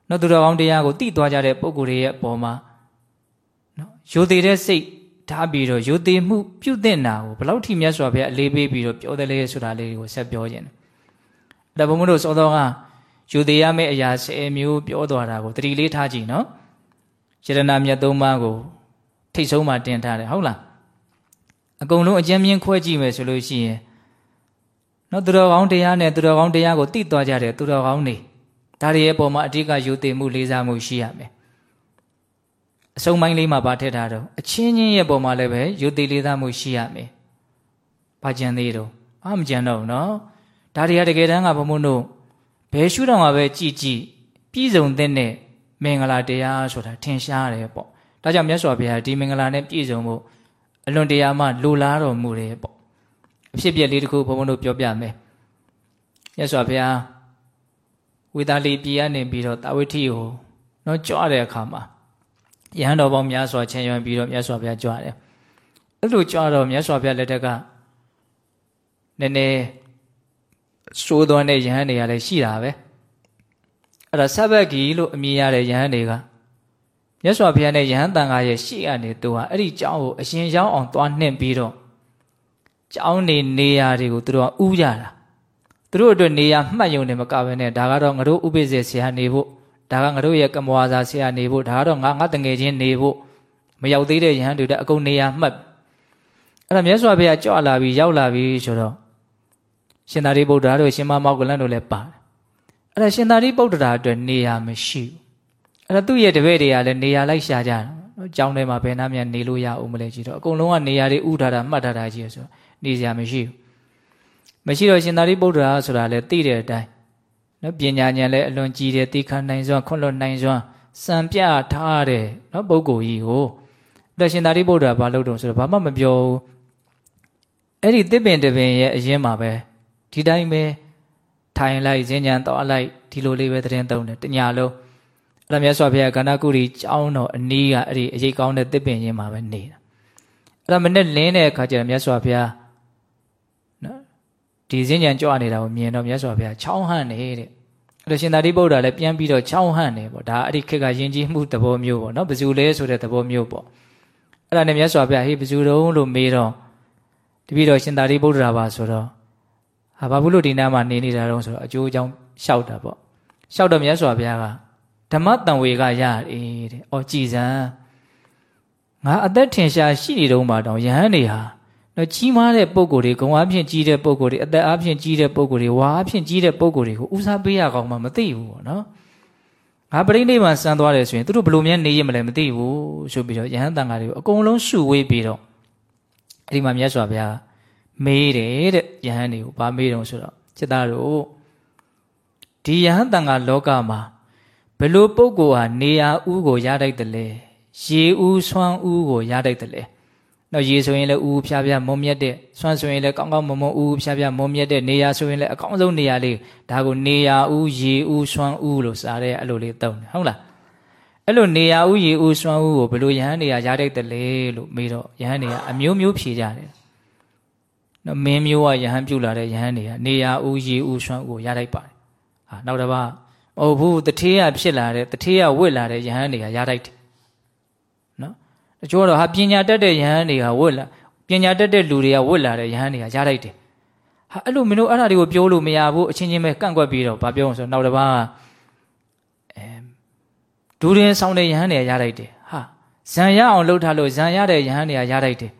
နော်သူတော်ကောင်းတရားကိုသိသွားကြတဲ့ပုံကိုယ်တွေရဲ့ပုံမှာ နော်ရိုသေတဲ့စိတ်ထားပြီးတော့ရိုသေမှုပြုတ်တဲ့နာကိုဘလောက်ထိမြတ်စွာဘုရားအလေးပေးပြီးတော့ပြောတယ်လေဆိုတာလေးကိုဆက်ပြောခြင်းတယ်ဒါဘုံမတို့စောတော်ကယူသေးရမယ့်အရာ10မျိုးပြောသွားတာကိုတတိလေးထားကြည့်နော်ယရဏမြတ်သုံးပါးကိုထိတ်ဆုံးမှတင်ထားတယ်ဟုတ်လားအကုန်လုံးအကျဉ်းမြင့်ခွဲကြည့်မယ်ဆိုလို့ရှိရင်နော်သူတော်ကောင်းတရားနဲ့သူတော်ကောင်းတရားကိုသိသွားကြတယ်သူတော်ကောင်းတွေဒါတွေရဲ့ပုံမှာအဓိကယူသေးမှုလေးစားမှုရှိရမယ် အစုံပိုင်းလေးမှာဗာထည့်ထားတော့အချင်းချင်းရဲ့ပုံမှာလည်းပဲယူသေးလေးစားမှုရှိရမယ်ဘာကြံသေးတော့အမကြံတော့နော်ဒါတွေကတကယ်တမ်းကဘုံဘုံတို့ဘယ်ရှုထောင့်မှာပဲကြည်ကြည်ပြည်စုံတဲ့နဲ့မင်္ဂလာတရားဆိုတာထင်ရှားတယ်ပေါ့ဒါကြောင့်မြတ်စွာဘုရားဒီမင်္ဂလာနဲ့ပြည့်စုံဖို့အလွန်တရာမှလိုလားတော်မူတယ်ပေါ့အဖြစ်ပြက်လေးတစ်ခုဘုံဘုံတို့ပြောပြမယ်မြတ်စွာဘုရားဝေသာလီပြည်ကနေပြီးတော့တာဝိထိကိုနော်ကြွတဲ့အခါမှာ ယဟန်တော်ပေါင်းများစွာချင်ရွံပြီးတော့မြတ်စွာဘုရားကြွတယ်အဲ့လိုကြွတော့မြတ်စွာဘုရားလက်ထက်ကနည်းနည်းစိုးသွမ်းတဲ့ယဟန်တွေကလည်းရှိတာပဲအဲ့ဒါဆဘက်ဂီလို့အမည်ရတဲ့ယဟန်တွေကမြတ်စွာဘုရားနဲ့ယဟန်တန်ခါရဲ့ရှေ့ကနေသူဟာအဲ့ဒီကျောင်းကိုအရှင်ရောက်အောင်သွားနှင့်ပြီးတော့ကျောင်းနေနေရာတွေကိုသူတို့ကဥကြတာသူတို့အတွက်နေရာမှတ်ယုံနေမကဘဲနဲ့ဒါကတော့ငါတို့ဥပိ္ပဇေဆရာနေဖို့ ဒါကငါတို့ရဲ့ကမ္မဝါစာဆရာနေဖို့ဒါကတော့ငါငါတငယ်ချင်းနေဖို့မရောက်သေးတဲ့ယဟန်တွေတဲ့အကုန်နေရာမှတ်အဲ့ဒါမြတ်စွာဘုရားကြွလာပြီးရောက်လာပြီးဆိုတော့ရှင်သာရိပုတ္တရာတို့ရှင်မမောကလန်တို့လည်းပါတယ်အဲ့ဒါရှင်သာရိပုတ္တရာအတွက်နေရာမရှိဘူးအဲ့ဒါသူ့ရဲ့တပည့်တွေကလည်းနေရာလိုက်ရှာကြတာနော်ကျောင်းထဲမှာဘယ်နှမ်းနေလို့ရအောင်မလဲကြည့်တော့အကုန်လုံးကနေရာတွေဥထားတာမှတ်ထားတာကြီးဆိုနေစရာမရှိဘူးမရှိတော့ရှင်သာရိပုတ္တရာဆိုတာလည်းသိတဲ့အတိုင်း နော်ပညာဉာဏ်လည်းအလွန်ကြီးတယ်သိခံနိုင်စွမ်းခွင့်လွတ်နိုင်စွမ်းစံပြထားတယ်နော်ပုဂ္ဂိုလ်ကြီးကိုအဲ့ရှင်သာရိပုတ္တရာဘာလုပ်တော့ဆိုတော့ဘာမှမပြောဘူးအဲ့ဒီတစ်ပင်တပင်ရဲ့အရင်မှာပဲဒီတိုင်းပဲထိုင်လိုက်ဈဉ္ဉံတော့လိုက်ဒီလိုလေးပဲသတင်းသုံးတယ်တညာလုံးအဲ့ဒါမြတ်စွာဘုရားကန္နာကုရီကျောင်းတော်အနီးကအဲ့ဒီအရေးကောင်းတဲ့တစ်ပင်ရင်းမှာပဲနေတာအဲ့ဒါမနဲ့လင်းတဲ့အခါကျတော့မြတ်စွာဘုရားနော် ဒီဈဉ္ဉံကြွနေတာကိုမြင်တော့မြတ်စွာဘုရားချောင်းဟန့်နေတဲ့အဲ့ဒါရှင်သာရိပုတ္တရာလည်းပြန်ပြီးတော့ချောင်းဟန့်နေပေါ့ဒါအဲ့ဒီခေတ်ကယဉ်ကျေးမှုသဘောမျိုးပေါ့နော်ဘယ်သူလဲဆိုတဲ့သဘောမျိုးပေါ့အဲ့ဒါနဲ့မြတ်စွာဘုရားဟေးဘယ်သူတုံးလို့မေးတော့တပည့်တော်ရှင်သာရိပုတ္တရာပါဆိုတော့ဟာဘာဘူးလို့ဒီနားမှာနေနေတာတော့ဆိုတော့အကျိုးအကြောင်းလျှောက်တာပေါ့လျှောက်တော့မြတ်စွာဘုရားကဓမ္မတန်ဝေကရတယ်တဲ့။အော်ကြည်စံငါအသက်ထင်ရှားရှိနေတော့မှတောင်ယဟန်တွေဟာတော့ ကြီးမားတဲ့ပုံကိုယ်တွေဂုံအားဖြင့်ကြီးတဲ့ပုံကိုယ်တွေအသက်အားဖြင့်ကြီးတဲ့ပုံကိုယ်တွေဝါအားဖြင့်ကြီးတဲ့ပုံကိုယ်တွေကိုဦးစားပေးရကောင်းမှမသိဘူးပေါ့နော်။ငါပြိဋိဘံစံသွားတယ်ဆိုရင်သူတို့ဘလို့များနေရမလဲမသိဘူးဆိုပြီးတော့ယဟန်တန်ဃာတွေကိုအကုန်လုံးစုဝေးပြီးတော့အဲ့ဒီမှာမြတ်စွာဘုရားမေးတယ်တဲ့ယဟန်တွေကိုဗာမေးတော့ဆိုတော့จิตသားတို့ဒီယဟန်တန်ခါလောကမှာဘယ်လိုပုဂ္ဂိုလ်ဟာနေရာဥကိုရတတ်တယ်လဲရေဥဆွမ်းဥကိုရတတ်တယ်လဲ တော့ရေဆိုရင်လည်းဥဖြားဖြားမုံမြက်တဲ့ဆွမ်းဆိုရင်လည်းကောင်းကောင်းမုံမုံဥဖြားဖြားမုံမြက်တဲ့နေရာဆိုရင်လည်းအကောင်းဆုံးနေရာလေးဒါကိုနေရာဥရေဥဆွမ်းဥလို့စားတဲ့အဲ့လိုလေးတုံးတယ်ဟုတ်လားအဲ့လိုနေရာဥရေဥဆွမ်းဥကိုဘယ်လိုယဟန်နေရာရတတ်တယ်လဲလို့မေးတော့ယဟန်နေရာအမျိုးမျိုးဖြေကြတယ်နော်မင်းမျိုးကယဟန်ပြုတ်လာတဲ့ယဟန်တွေကနေရာဦးရေဦးဆွမ်းကိုရလိုက်ပါတယ်ဟာနောက်တစ်ပါးဟိုဘူးတထေးရဖြစ်လာတဲ့တထေးရဝစ်လာတဲ့ယဟန်တွေကရလိုက်တယ်နော် တချို့တော့ဟာပညာတတ်တဲ့ယဟန်တွေကဝစ်လာပညာတတ်တဲ့လူတွေကဝစ်လာတဲ့ယဟန်တွေကရလိုက်တယ်ဟာအဲ့လိုမင်းတို့အဲ့ဒါတွေကိုပြောလို့မရဘူးအချင်းချင်းပဲကန့်ကွက်ပြီးတော့ဗာပြောအောင်ဆိုနောက်တစ်ပါးအဲဒူရင်ဆောင်တဲ့ယဟန်တွေကရလိုက်တယ်ဟာဇံရအောင်လှုပ်ထားလို့ဇံရတဲ့ယဟန်တွေကရလိုက်တယ်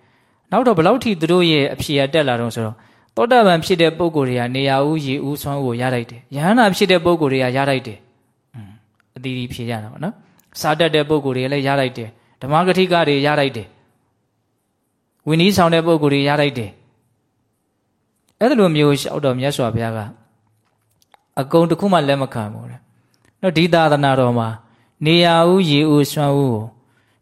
နောက်တော့ဘယ်လောက်ထိသူတို့ရဲ့အဖြေရတက်လာတော့ဆိုတော့သောတာပန်ဖြစ်တဲ့ပုဂ္ဂိုလ်တွေကနေရာဦးရေဦးဆွမ်းကိုရလိုက်တယ်ယဟန္တာဖြစ်တဲ့ပုဂ္ဂိုလ်တွေကရလိုက်တယ်အသီးသီးဖြေကြတာပေါ့နော်စာတတ်တဲ့ပုဂ္ဂိုလ်တွေလည်းရလိုက်တယ် ဓမ္မဂတိကတွေရလိုက်တယ်ဝိနည်းဆောင်တဲ့ပုဂ္ဂိုလ်တွေရလိုက်တယ်အဲ့လိုမျိုးလျှောက်တော်မြတ်စွာဘုရားကအကုံတစ်ခုမှလက်မခံဘူးတဲ့နော်ဒီသာသနာတော်မှာနေရာဦးရေဦးဆွမ်းဦးကို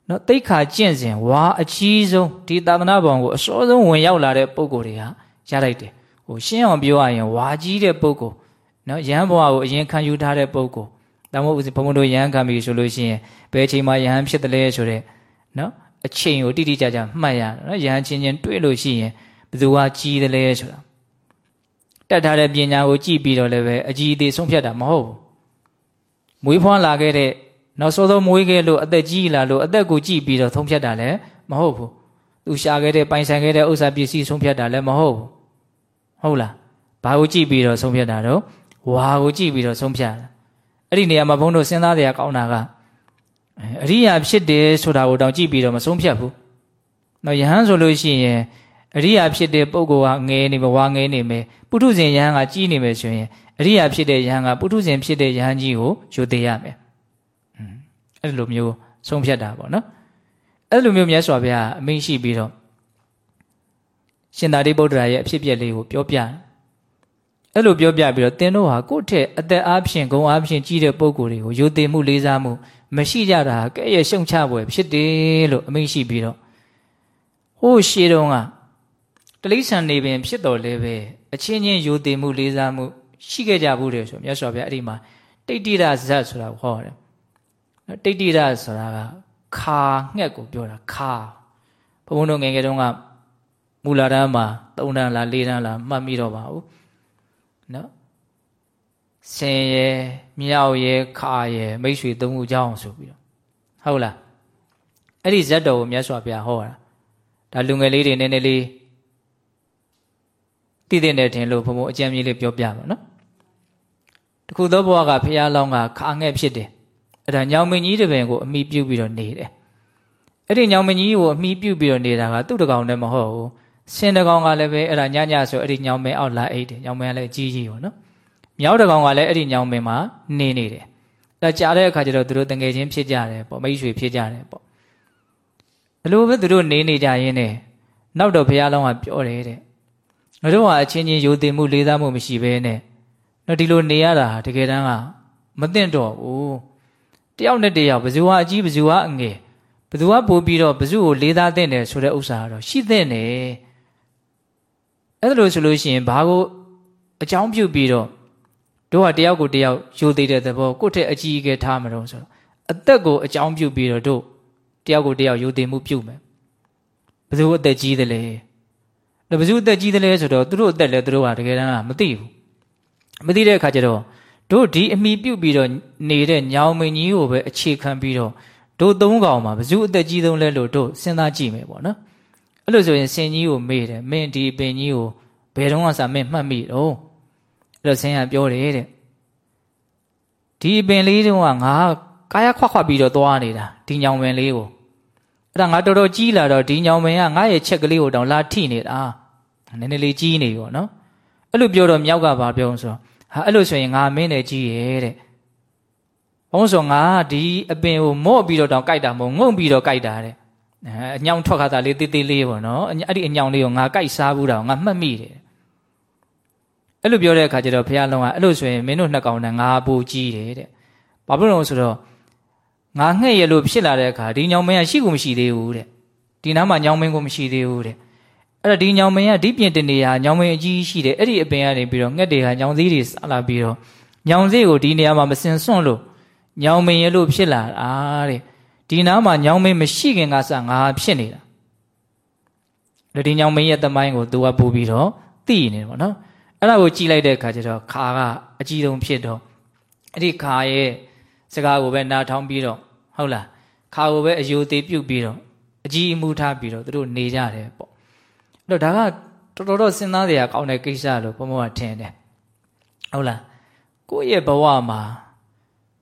နော်တိတ်ခါကျင့်စဉ်ဝါအကြီးဆုံးဒီသာသနာဘောင်ကိုအစောဆုံးဝင်ရောက်လာတဲ့ပုဂ္ဂိုလ်တွေကရလိုက်တယ်ဟိုရှင်းအောင်ပြောရရင်ဝါကြီးတဲ့ပုဂ္ဂိုလ်နော်ယဟန်ဘဝကိုအရင်ခံယူထားတဲ့ပုဂ္ဂိုလ် ဒါမှမဟုတ်ဘုံဘုံတို့ယဟန်ခံပြီဆိုလို့ရှိရင်ဘယ်အချိန်မှယဟန်ဖြစ်တယ်လဲဆိုတဲ့နော်အချိန်ကိုတိတိကျကျမှတ်ရနော်ယဟန်ချင်းချင်းတွေ့လို့ရှိရင်ဘယ်သူကကြီးတယ်လဲဆိုတာတက်ထားတဲ့ပညာကိုကြည့်ပြီးတော့လည်းပဲအကြီးအသေးဆုံးဖြတ်တာမဟုတ်ဘူးမွေးဖွားလာခဲ့တဲ့နောက်ဆုံးသောမွေးခဲ့လို့အသက်ကြီးလာလို့အသက်ကိုကြည့်ပြီးတော့ဆုံးဖြတ်တာလည်းမဟုတ်ဘူးသူရှာခဲ့တဲ့ပိုင်ဆိုင်ခဲ့တဲ့ဥစ္စာပစ္စည်းဆုံးဖြတ်တာလည်းမဟုတ်ဘူးဟုတ်လားဘာကိုကြည့်ပြီးတော့ဆုံးဖြတ်တာတော့ဝါကိုကြည့်ပြီးတော့ဆုံးဖြတ်တာ အဲ့ဒီနေရာမှာဘုန်းတို့စဉ်းစားတရားကောင်းတာကအရိယာဖြစ်တယ်ဆိုတာကိုတောင်ကြည့်ပြီးတော့မဆုံးဖြတ်ဘူးနော်ယဟန်ဆိုလို့ရှိရင်အရိယာဖြစ်တဲ့ပုဂ္ဂိုလ်ကငဲနေမဝါငဲနေမယ်ပုထုဇဉ်ယဟန်ကကြီးနေမယ်ဆိုရင်အရိယာဖြစ်တဲ့ယဟန်ကပုထုဇဉ်ဖြစ်တဲ့ယဟန်ကြီးကိုယူသေးရမယ်အဲ့လိုမျိုးဆုံးဖြတ်တာပေါ့နော်အဲ့လိုမျိုးမြတ်စွာဘုရားအမိန့်ရှိပြီးတော့ရှင်သာရိပုတ္တရာရဲ့အဖြစ်အပျက်လေးကိုပြောပြတယ် အဲ့လိုပြောပြပြီးတော့သင်တို့ဟာကိုယ့်ထက်အသက်အားဖြင့်ဂုံအားဖြင့်ကြီးတဲ့ပုံကိုယ်တွေကိုယိုသေးမှုလေးစားမှုမရှိကြတာကဲ့ရဲ့ရှုံချပွဲဖြစ်တယ်လို့အမိန့်ရှိပြီးတော့ဟိုးရှေးတုန်းကတလိษံနေပင် ဖြစ်တော်လဲပဲအချင်းချင်းယိုသေးမှုလေးစားမှုရှိခဲ့ကြဘူးတယ်ဆိုမြတ်စွာဘုရားအဲ့ဒီမှာတိတ်တိရဇတ်ဆိုတာဟောတယ်တိတ်တိရဆိုတာကခါငှက်ကိုပြောတာခါဘုံဘုံတို့ငယ်ငယ်တုန်းကမူလာတန်းမှာ၃တန်းလား၄တန်းလားမှတ်မိတော့ပါဘူး နော်ဆင်ရယ်မြောက်ရယ်ခါရယ်မိတ်ဆွေသုံးခုကြောင်းဆိုပြီးတော့ဟုတ်လားအဲ့ဒီဇတ်တော်ကိုမြတ်စွာဘုရားဟောတာဒါလူငယ်လေးတွေနည်းနည်းလေးတည်တဲ့နေတယ်လို့ဘုံဘုံအကြံမြင်လေးပြောပြပါနော်တခုသောဘဝကဖះလောင်းကခါငှက်ဖြစ်တယ်အဲ့ဒါညောင်မင်းကြီးတပင်ကိုအမိပြုတ်ပြီးတော့နေတယ်အဲ့ဒီညောင်မင်းကြီးကိုအမိပြုတ်ပြီးတော့နေတာကသူ့တကောင်လည်းမဟုတ်ဘူး ဆင်တကောင်ကလည်းပဲအဲ့ဒါညညဆိုအဲ့ဒီညောင်မင်းအောက်လာအိတ်တယ်ညောင်မင်းကလည်းကြီးကြီးပေါ့နော်မြောက်တကောင်ကလည်းအဲ့ဒီညောင်မင်းမှာနေနေတယ်အဲ့ကြားတဲ့အခါကျတော့သူတို့တငယ်ချင်းဖြစ်ကြတယ်ပေါ့မိတ်ဆွေဖြစ်ကြတယ်ပေါ့ဘလို့ပဲသူတို့နေနေကြရင်းနဲ့နောက်တော့ဘုရားလောင်းကပြောတယ်တဲ့ငါတို့ဟာအချင်းချင်းယိုသိမှုလေးစားမှုမရှိဘဲနဲ့တော့ဒီလိုနေရတာတကယ်တမ်းကမသိတော့ဘူးတယောက်နဲ့တယောက်ဘယ်သူဟာအကြီးဘယ်သူဟာအငယ်ဘယ်သူဟာပို့ပြီးတော့ဘယ်သူကိုလေးစားတဲ့တယ်ဆိုတဲ့ဥစ္စာကတော့ရှိတဲ့နေ အဲ့ဒါလို့ဆိုလို့ရှိရင်ဘာကိုအကြောင်းပြုပြီးတော့တို့ကတယောက်ကိုတယောက်ယိုသေးတဲ့သဘောကိုယ့်ထက်အကြီးအကဲထားမှာတော့ဆိုတော့အသက်ကိုအကြောင်းပြုပြီးတော့တို့တယောက်ကိုတယောက်ယိုသေးမှုပြုမယ်ဘယ်သူအသက်ကြီးတယ်လဲဘယ်သူအသက်ကြီးတယ်လဲဆိုတော့သူတို့အသက်လဲသူတို့ကတကယ်တမ်းကမသိဘူးမသိတဲ့အခါကျတော့တို့ဒီအမိပြုတ်ပြီးတော့နေတဲ့ညောင်မင်းကြီးကိုပဲအခြေခံပြီးတော့တို့သုံးကောင်မှာဘယ်သူအသက်ကြီးဆုံးလဲလို့တို့စဉ်းစားကြည့်မယ်ပေါ့နော် အဲ့လိုဆိုရင်ဆင်ကြီးကိုမေးတယ်မင်းဒီပင်ကြီးကိုဘယ်တော့မှစာမင်းမှတ်မိတော့အဲ့တော့ဆင်ကပြောတယ်တဲ့ဒီပင်လေးတုန်းကငါကာယခွက်ခွက်ပြီးတော့သွားနေတာဒီညောင်ပင်လေးကိုအဲ့ဒါငါတော်တော်ကြီးလာတော့ဒီညောင်ပင်ကငါရဲ့ချက်ကလေးကိုတောင်လာထိနေတာနည်းနည်းလေးကြီးနေပြီပေါ့နော်အဲ့လိုပြောတော့မြောက်ကဘာပြောဆိုတော့ဟာအဲ့လိုဆိုရင်ငါမင်းနဲ့ကြီးရဲ့တဲ့ဘုံဆိုငါဒီအပင်ကိုမော့ပြီးတော့တောင်ကြိုက်တာမဟုတ်ငုံပြီးတော့ကြိုက်တာတဲ့ အညောင်ထွက်ခါတာလေးတေးသေးလေးပေါ့နော်အဲ့ဒီအညောင်လေးကိုငါကြိုက်စားဘူးတာငါမှတ်မိတယ်အဲ့လိုပြောတဲ့အခါကျတော့ဘုရားလုံးကအဲ့လိုဆိုရင်မင်းတို့နှစ်ကောင်နဲ့ငါပူကြီးတယ်တဲ့ဘာဖြစ်လို့ဆိုတော့ငါငှဲ့ရလို့ဖြစ်လာတဲ့အခါဒီညောင်မင်းကရှိကိုမရှိသေးဘူးတဲ့ဒီနားမှာညောင်မင်းကိုမရှိသေးဘူးတဲ့အဲ့တော့ဒီညောင်မင်းကဒီပြင်တနေရာညောင်မင်းအကြီးရှိတယ်အဲ့ဒီအပင်ကနေပြီးတော့ငှက်တွေကညောင်သေးတွေစလာပြီးတော့ညောင်သေးကိုဒီနေရာမှာမစင်စွန့်လို့ညောင်မင်းရလို့ဖြစ်လာတာတဲ့ ဒီနားမှာညောင်မင်းမရှိခင်ကစငါဖြစ်နေတာဒါဒီညောင်မင်းရဲ့တမိုင်းကိုသူကပူပြီးတော့သိနေတယ်ပေါ့နော်အဲ့ဒါကိုကြည့်လိုက်တဲ့အခါကျတော့ခါကအကြီးဆုံးဖြစ်တော့အဲ့ဒီခါရဲ့စကားကိုပဲနားထောင်ပြီးတော့ဟုတ်လားခါကိုပဲအယိုသေးပြုတ်ပြီးတော့အကြီးအမှုထားပြီးတော့သူတို့နေကြတယ်ပေါ့အဲ့တော့ဒါကတော်တော်တော့စဉ်းစားစရာကောင်းတဲ့ကိစ္စလို့ဘုံဘုံကထင်တယ်ဟုတ်လားကိုယ့်ရဲ့ဘဝမှာ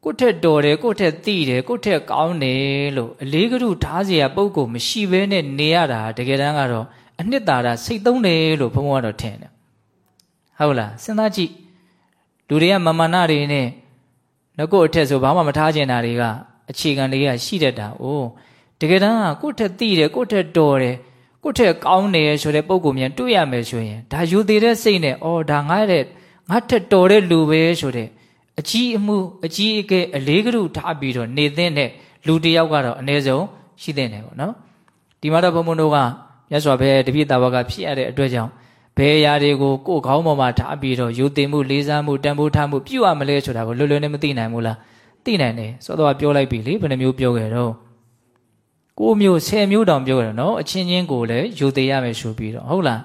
ကိုယ့်ထက်တော်တယ်ကိုယ့်ထက်သိတယ်ကိုယ့်ထက်ကောင်းတယ်လို့အလေးကလူထားစရာပုံကိုမရှိဘဲနဲ့နေရတာတကယ်တမ်းကတော့အနှစ်သာရစိတ်သုံးတယ်လို့ဘုံဘုံကတော့ထင်တယ်ဟုတ်လားစဉ်းစားကြည့်လူတွေကမမာနတွေနဲ့ငကိုအထက်ဆိုဘာမှမထားကျင်တာတွေကအခြေခံတွေကရှိတတ်တာ။အိုးတကယ်တမ်းကကိုယ့်ထက်သိတယ်ကိုယ့်ထက်တော်တယ်ကိုယ့်ထက်ကောင်းတယ်ဆိုတဲ့ပုံကိုမြန်တွေ့ရမယ်ဆိုရင်ဒါယူသေးတဲ့စိတ်နဲ့အော်ဒါငါတဲ့ငါထက်တော်တဲ့လူပဲဆိုတဲ့ အကြီးအမှုအကြီးအကဲအလေးကလူထားပြီးတော့နေတဲ့တဲ့လူတယောက်ကတော့အ ਨੇ ဆုံးရှိတဲ့နေပေါ့နော်ဒီမှာတော့ဘုံဘုံတို့ကမြတ်စွာဘုရားတပိတာဝကဖြစ်ရတဲ့အတွက်ကြောင့်ဘယ်အရာတွေကိုကိုယ်ခေါင်းပေါ်မှာထားပြီးတော့ယူတင်မှုလေးစားမှုတန်ဖိုးထားမှုပြုရမလဲဆိုတာကိုလွယ်လွယ်နဲ့မသိနိုင်ဘူးလားသိနိုင်တယ်စောတော့ပြောလိုက်ပြီလေဘယ်နှမျိုးပြောခဲ့တော့ကိုမျိုး10မျိုးတောင်ပြောရတယ်နော်အချင်းချင်းကိုလည်းယူသေးရမယ်ဆိုပြီးတော့ဟုတ်လား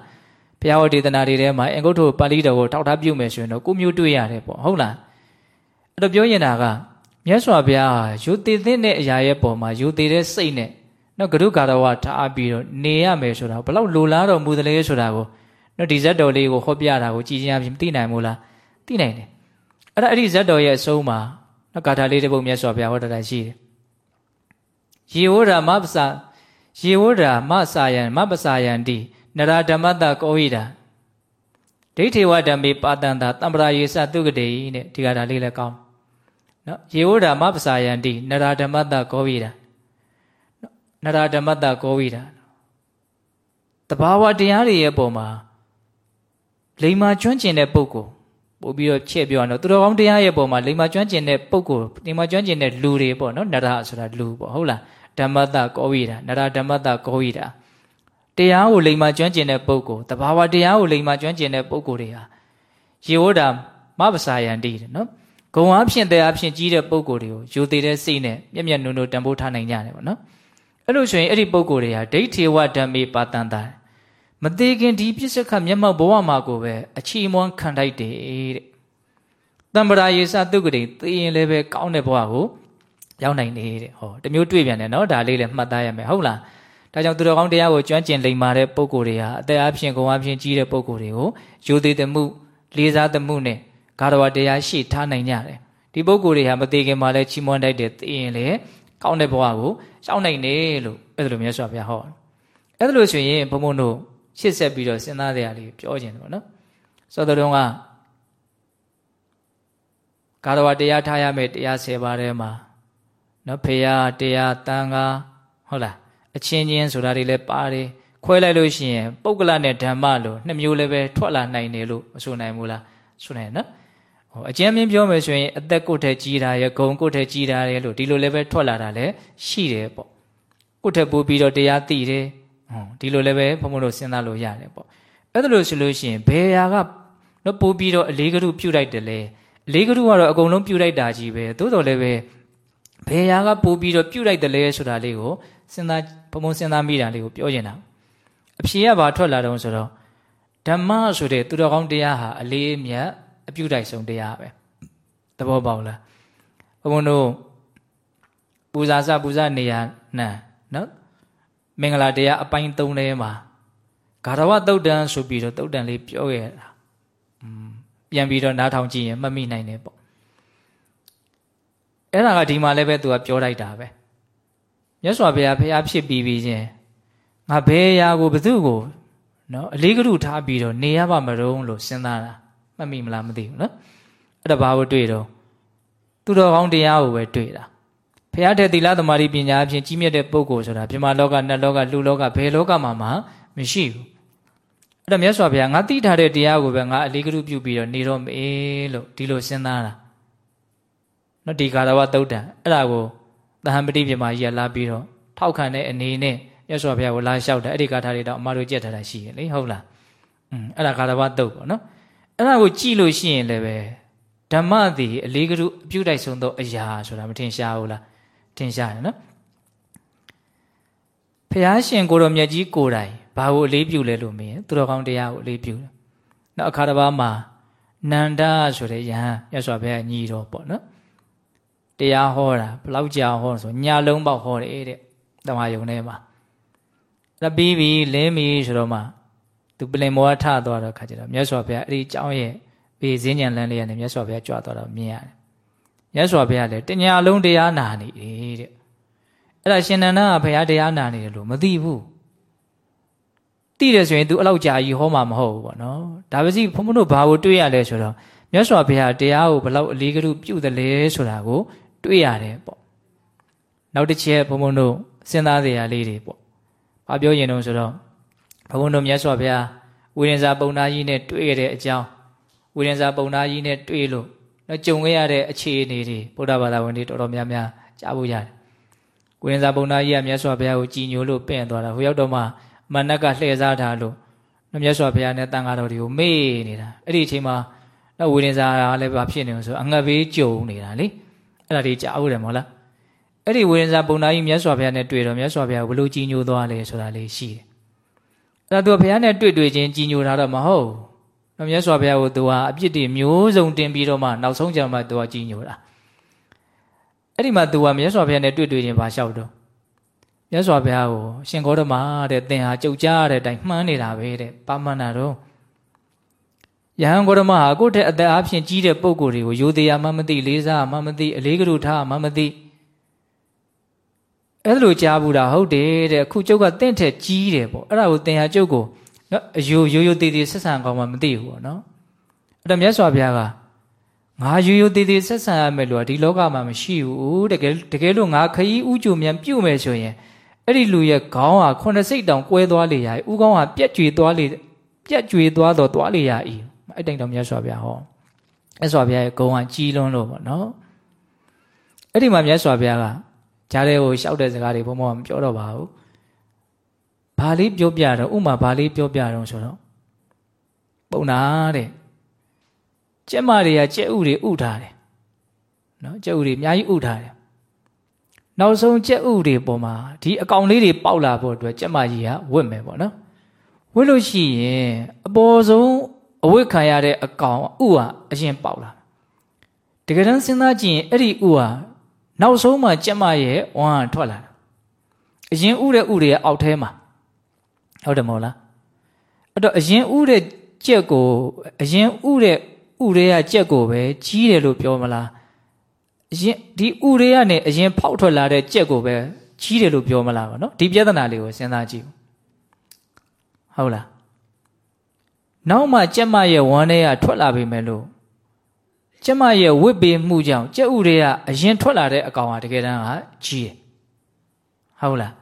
ဘုရားဝဒေသနာတွေထဲမှာအင်္ဂုတ္တပါဠိတော်ကိုထောက်ထားပြုမယ်ဆိုရင်တော့ကိုမျိုးတွေ့ရတယ်ပေါ့ဟုတ်လားအဲ့ တော့ပြောရင်တာကမြတ်စွာဘုရားဟာယူသေးတဲ့အရာရဲ့ပုံမှာယူသေးတဲ့စိတ်နဲ့နော်ဂရုကာရဝထားပြီးတော့နေရမယ်ဆိုတာဘလောက်လိုလားတော်မူတယ်လဲဆိုတာကိုနော်ဒီဇက်တော်လေးကိုဟောပြတာကိုကြည်ချင်းအပြင်သိနိုင်မို့လားသိနိုင်တယ်အဲ့ဒါအဲ့ဒီဇက်တော်ရဲ့အဆုံးမှာနော်ဂါထာလေးတစ်ပုဒ်မြတ်စွာဘုရားဟောတာရှိတယ်ယေဝရမပစာယေဝရမစာယံမပစာယံတိနရဓမ္မတကောဟိတာဒိဋ္ဌေဝဓမ္မေပါတန္တာတံပရာယေစတုကတိတဲ့ဒီဂါထာလေးလည်းကောင်း နော်ယေဝရမပစာယံတိနရဓမ္မတကောဟိတာနရဓမ္မတကောဟိတာတဘာဝတရားတွေရဲ့ပုံမှာလိမ္မာကျွမ်းကျင်တဲ့ပုဂ္ဂိုလ်ပို့ပြီးတော့ချဲ့ပြောရတော့သူတော်ကောင်းတရားရဲ့ပုံမှာလိမ္မာကျွမ်းကျင်တဲ့ပုဂ္ဂိုလ်လိမ္မာကျွမ်းကျင်တဲ့လူတွေပေါ့နော်နရဆိုတာလူပေါ့ဟုတ်လားဓမ္မတကောဝိတာနရဓမ္မတကောဝိတာတရားကိုလိမ္မာကျွမ်းကျင်တဲ့ပုဂ္ဂိုလ်တဘာဝတရားကိုလိမ္မာကျွမ်းကျင်တဲ့ပုဂ္ဂိုလ်တွေဟာယေဝဒမပစာယံတိတယ်နော် ဂုံအားဖြင့်တရားဖြင့်ကြီးတဲ့ပုဂ္ဂိုလ်တွေကိုယူသေးတဲ့စိတ်နဲ့မျက်မျက်နှုံနှုံတန်ဖိုးထားနိုင်ကြတယ်ပေါ့နော်အဲ့လိုဆိုရင်အဲ့ဒီပုဂ္ဂိုလ်တွေဟာဒိဋ္ဌေဝဓမ္မေပါတန်တာမသေးခင်ဒီပြစ္ဆခမျက်မှောက်ဘဝမှာကိုပဲအချီးမွမ်းခံတိုက်တယ်တဲ့တမ္ပရာယေစတုဂတိသိရင်လည်းပဲကောင်းတဲ့ဘဝကိုရောက်နိုင်နေတဲ့ဟောတမျိုးတွေ့ပြန်တယ်နော်ဒါလေးလည်းမှတ်သားရမယ်ဟုတ်လားဒါကြောင့်သူတော်ကောင်းတရားကိုကျွမ်းကျင်လိမ္မာတဲ့ပုဂ္ဂိုလ်တွေဟာအသက်အပြင်ကိုယ်အပြင်ကြီးတဲ့ပုဂ္ဂိုလ်တွေကိုယူသေးသမှုလေးစားသမှုနဲ့ ဂါရဝတရားရှိထားနိုင်ကြတယ်ဒီပုဂ္ဂိုလ်တွေဟာမသေးခင်မှာလည်းချီးမွမ်းတတ်တယ်သိရင်လည်းကောင်းတဲ့ဘဝကိုရောက်နိုင်တယ်လို့အဲ့ဒါလိုမြတ်စွာဘုရားဟောအဲ့ဒါလို့ဆိုရင်ဘုံဘုံတို့ရှစ်ဆက်ပြီးတော့စဉ်းစားတဲ့အရာလေးပြောခြင်းတယ်ပေါ့နော်စောတော်တုန်းကကာရဝတရားထားရမယ်တရား၁၀ပါးထဲမှာနော်ဖေယတရားတန်ခါဟုတ်လားအချင်းချင်းဆိုတာတွေလည်းပါတယ်ခွဲလိုက်လို့ရှိရင်ပုဂ္ဂလနဲ့ဓမ္မလို့နှစ်မျိုးလည်းပဲထွက်လာနိုင်တယ်လို့မဆိုနိုင်ဘူးလားဆိုနိုင်နော် ဟောအကျဉ်းမြင်ပြောမယ်ဆိုရင်အသက်ကိုယ်ထက်ကြီးတာရယ်ဂုံကိုယ်ထက်ကြီးတာရယ်လို့ဒီလိုလည်းပဲထွက်လာတာလည်းရှိတယ်ပေါ့ကိုယ်ထက်ပိုပြီးတော့တရားသိတယ်ဟောဒီလိုလည်းပဲဘုံဘုံတို့စဉ်းစားလို့ရတယ်ပေါ့အဲ့ဒါလို့ဆိုလို့ရှိရင်ဘယ်ဟာကနော်ပိုပြီးတော့အလေးကလူပြုတ်လိုက်တယ်လဲအလေးကလူကတော့အကုန်လုံးပြုတ်လိုက်တာကြီးပဲသို့တော်လည်းပဲဘယ်ဟာကပိုပြီးတော့ပြုတ်လိုက်တယ်လဲဆိုတာလေးကိုစဉ်းစားဘုံဘုံစဉ်းစားမိတာလေးကိုပြောနေတာအဖြေကဘာထွက်လာတော့ဆိုတော့ဓမ္မဆိုတဲ့သူတော်ကောင်းတရားဟာအလေးမြတ် အပြုတ်တိုက်ဆုံးတရားပဲသဘောပေါက်လားဘုံဘုံတို့ပူဇာစပူဇာနေရနံနော်မင်္ဂလာတရားအပိုင်း၃ထဲမှာဂါရဝတုတ်တန်ဆိုပြီးတော့တုတ်တန်လေးပြောခဲ့တာပြန်ပြီးတော့နားထောင်ကြည့်ရင်မှတ်မိနိုင်တယ်ပေါ့အဲ့ဒါကဒီမှာလည်းပဲသူကပြောလိုက်တာပဲမြတ်စွာဘုရားဖះဖြစ်ပြီးပြီးချင်းငါဘယ်ရာကိုဘသူ့ကိုနော်အလေးကလူထားပြီးတော့နေရပါမတော့လို့စဉ်းစားတာ မှတ်မိမလားမသိဘူးနော်အဲ့ဒါဘာကိုတွေ့တော့သူတော်ကောင်းတရားကိုပဲတွေ့တာဖရာတဲ့သီလသမာဓိပညာအပြင်ကြီးမြတ်တဲ့ပုဂ္ဂိုလ်ဆိုတာမြန်မာလောကနတ်လောကလူလောကဘယ်လောကမှာမှမရှိဘူးအဲ့ဒါမြတ်စွာဘုရားငါသိထားတဲ့တရားကိုပဲငါအလေးကရုပြုပြီးတော့နေတော့မေးလို့ဒီလိုစဉ်းစားတာနော်ဒီကာရဝတုတ်တံအဲ့ဒါကိုသဟံပတိပြမကြီးကလာပြီးတော့ထောက်ခံတဲ့အနေနဲ့မြတ်စွာဘုရားကိုလာလျှောက်တာအဲ့ဒီကာထာတွေတော့အမှားတို့ကြက်ထားတာရှိရလေဟုတ်လားอืมအဲ့ဒါကာရဝတုတ်ပေါ့နော် အဲ့ဒါကိုကြည့်လို့ရှိရင်လည်းပဲဓမ္မသည်အလေးကလူအပြုတ်တိုက်ဆုံးသောအရာဆိုတာမထင်ရှားဘူးလားထင်ရှားတယ်နော်ဖះရှင်ကိုတော်မြတ်ကြီးကိုယ်တိုင်ဘာကိုအလေးပြုလဲလို့မင်းသူတော်ကောင်းတရားကိုအလေးပြုတယ်နောက်အခါတစ်ပါးမှာနန္ဒဆိုတဲ့ယဟန်ရသော်ဘုရားညီတော်ပေါ့နော်တရားဟောတာဘလောက်ကြာဟောဆိုညာလုံးပေါက်ဟောတယ်တဲ့တမယုံထဲမှာအဲ့ပြီးပြီလင်းပြီဆိုတော့မှ သူပလင်မောထသွားတော့ခါကျတော့မြတ်စွာဘုရားအဲ့ဒီအကြောင်းရဲ့ဘေးစင်းညံလန်းလေးကနေမြတ်စွာဘုရားကြွသွားတော့မြင်ရတယ်မြတ်စွာဘုရားလည်းတညာလုံးတရားနာနေတယ်တဲ့အဲ့ဒါရှင်နန္ဒကဘုရားတရားနာနေတယ်လို့မသိဘူးသိတယ်ဆိုရင် तू အဲ့လောက်ကြာကြီးဟောမှာမဟုတ်ဘူးပေါ့နော်ဒါပဲစီဘုံဘုံတို့ဘာကိုတွေ့ရလဲဆိုတော့မြတ်စွာဘုရားတရားကိုဘလောက်အလေးကလူပြုတယ်လဲဆိုတာကို တွေ့ရတယ်ပေါ့နောက်တစ်ချက်ဘုံဘုံတို့စဉ်းစားစရာလေးတွေပေါ့ဘာပြောရင်တုံးဆိုတော့ ဘုန်းဘုန်းတို့မြတ်စွာဘုရားဝိရင်စာပုံနာကြီးနဲ့တွေ့ရတဲ့အကြောင်းဝိရင်စာပုံနာကြီးနဲ့တွေ့လို့တော့ကြုံခဲ့ရတဲ့အခြေအနေတွေဗုဒ္ဓဘာသာဝင်တွေတော်တော်များများကြားဖို့ရတယ်ဝိရင်စာပုံနာကြီးကမြတ်စွာဘုရားကိုကြည်ညိုလို့ပင့်သွားတာဟိုရောက်တော့မှမနက်ကလှည့်စားထားလို့မြတ်စွာဘုရားနဲ့တန်ဃာတော်တွေကိုမေ့နေတာအဲ့ဒီအချိန်မှာတော့ဝိရင်စာကလည်းဘာဖြစ်နေလို့ဆိုအငတ်ဘေးကြုံနေတာလေအဲ့ဒါတွေကြားဖို့တယ်မဟုတ်လားအဲ့ဒီဝိရင်စာပုံနာကြီးမြတ်စွာဘုရားနဲ့တွေ့တော့မြတ်စွာဘုရားဘလို့ကြည်ညိုသွားလဲဆိုတာလေးရှိတယ်အဲ့ ဒါသူဘုရားနဲ့တွေ့တွေ့ချင်းကြည်ညိုတာတော့မဟုတ်ဘူးမြတ်စွာဘုရားကိုသူဟာအပြစ်တွေမျိုးစုံတင်ပြီးတော့မှနောက်ဆုံးကြမှာသူကကြည်ညိုတာအဲ့ဒီမှာသူကမြတ်စွာဘုရားနဲ့တွေ့တွေ့ချင်းဘာလျှောက်တော့မြတ်စွာဘုရားကိုရှင်ဂေါတမတဲ့သင်ဟာကြုတ်ကြားတဲ့အတိုင်းမှန်းနေတာပဲတဲ့ပါမန္နာတော့ယဟန်ဂေါတမဟာကိုယ့်တဲ့အသက်အချင်းကြီးတဲ့ပုံကိုယ်တွေကိုယိုသေးရမှမသိလေးစားမှမသိအလေးကလူထားမှမသိ အဲ့လိုကြားဘူးတာဟုတ်တယ်တဲ့အခုကျုပ်ကတင့်ထက်ကြီးတယ်ပေါ့အဲ့ဒါကိုသင်ဟာကျုပ်ကိုနော်အယိုယိုယိုသေးသေးဆက်ဆံကောင်းမှမသိဘူးပေါ့နော်အဲ့တော့မြတ်စွာဘုရားကငါယိုယိုသေးသေးဆက်ဆံရမယ်လို့ဒီလောကမှာမရှိဘူးတကယ်တကယ်လို့ငါခရီးဥကြုံမြန်ပြုတ်မယ်ဆိုရင်အဲ့ဒီလူရဲ့ခေါင်းဟာခုနှစ်စိတ်တောင်ကွဲသွားလေရ၏ဥကောင်းဟာပြက်ကြွေသွားလေပြက်ကြွေသွားတော့သွားလေရ၏အဲ့တိုင်တော့မြတ်စွာဘုရားဟောမြတ်စွာဘုရားရဲ့ဂုံကကြီးလွန်းလို့ပေါ့နော်အဲ့ဒီမှာမြတ်စွာဘုရားက ကြားထဲကိုရှောက်တဲ့စကားတွေဘုံဘုံမပြောတော့ပါဘူးဘာလေးပြောပြတော့ဥမာဘာလေးပြောပြတော့ဆိုတော့ပုံနာတဲ့ကျက်မတွေကကျက်ဥတွေဥထားတယ်နော်ကျက်ဥတွေအများကြီးဥထားတယ်နောက်ဆုံးကြက်ဥတွေပေါ်မှာဒီအကောင်လေးတွေပေါက်လာဖို့အတွက်ကြက်မကြီးကဝစ်မယ်ပေါ့နော်ဝစ်လို့ရှိရင်အပေါ်ဆုံးအဝစ်ခံရတဲ့အကောင်ဥဟာအရင်ပေါက်လာတကယ်တမ်းစဉ်းစားကြည့်ရင်အဲ့ဒီဥဟာ နောက်ဆုံးမှကြက်မရဲ့ဝမ်းထွက်လာတာအရင်ဥတဲ့ဥတွေရဲ့အောက်ထဲမှာဟုတ်တယ်မဟုတ်လားအဲ့တော့အရင်ဥတဲ့ကြက်ကိုအရင်ဥတဲ့ဥတွေကကြက်ကိုပဲကြီးတယ်လို့ပြောမလားအရင်ဒီဥတွေကနေအရင်ဖောက်ထွက်လာတဲ့ကြက်ကိုပဲကြီးတယ်လို့ပြောမလားဗောနော်ဒီပြဿနာလေးကိုစဉ်းစားကြည့်ဟုတ်လားနောက်မှကြက်မရဲ့ဝမ်းထဲကထွက်လာပြီမဲ့လို့ ကျမရဲ့ဝစ်ပေမှုကြောင့်ကြက်ဥတွေကအရင်ထွက်လာတဲ့အကောင်ကတကယ်တမ်းကကြီးတယ်ဟုတ်လား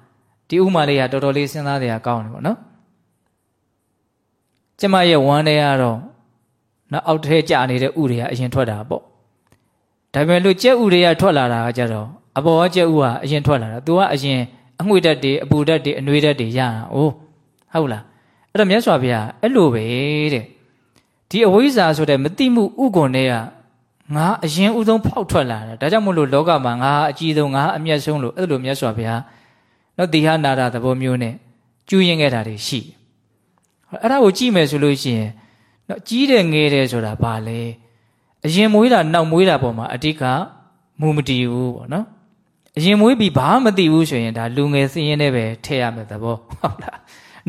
ဒီဥမာလေးကတော်တော်လေးစဉ်းစားစရာကောင်းတယ်ပေါ့နော်ကျမရဲ့ဝမ်းထဲကတော့နောက်အောက်ထဲကျနေတဲ့ဥတွေကအရင်ထွက်တာပေါ့ဒါပေမဲ့လို့ကြက်ဥတွေကထွက်လာတာကကြတော့အပေါ်ကကြက်ဥကအရင်ထွက်လာတာ तू ကအရင်အငွေတက်တွေအပူတက်တွေအနှွေးတက်တွေရတာ။အိုးဟုတ်လား။အဲ့တော့မြတ်စွာဘုရားအဲ့လိုပဲတဲ့။ဒီအဝိဇ္ဇာဆိုတဲ့မတိမှုဥကွန်တွေက ငါအရင်ဥဆုံးဖောက်ထွက်လာတာ။ဒါကြောင့်မို့လို့လောကမှာငါအကြီးဆုံးငါအမျက်ဆုံးလို့အဲ့လိုမြတ်စွာဘုရားနော်တိဟနာတာသဘောမျိုးနဲ့ကျူးရင်ခဲ့တာတွေရှိတယ်။အဲ့ဒါကိုကြည့်မယ်ဆိုလို့ရှိရင်နော်ကြီးတယ်ငယ်တယ်ဆိုတာဘာလဲ။အရင်မွေးတာနောက်မွေးတာပေါ်မှာအတိကမူမတည်ဘူးပေါ့နော်အရင်မွေးပြီးဘာမှမသိဘူးဆိုရင်ဒါလူငယ်စင်းရင်နဲ့ပဲထည့်ရမယ်သဘောဟုတ်လား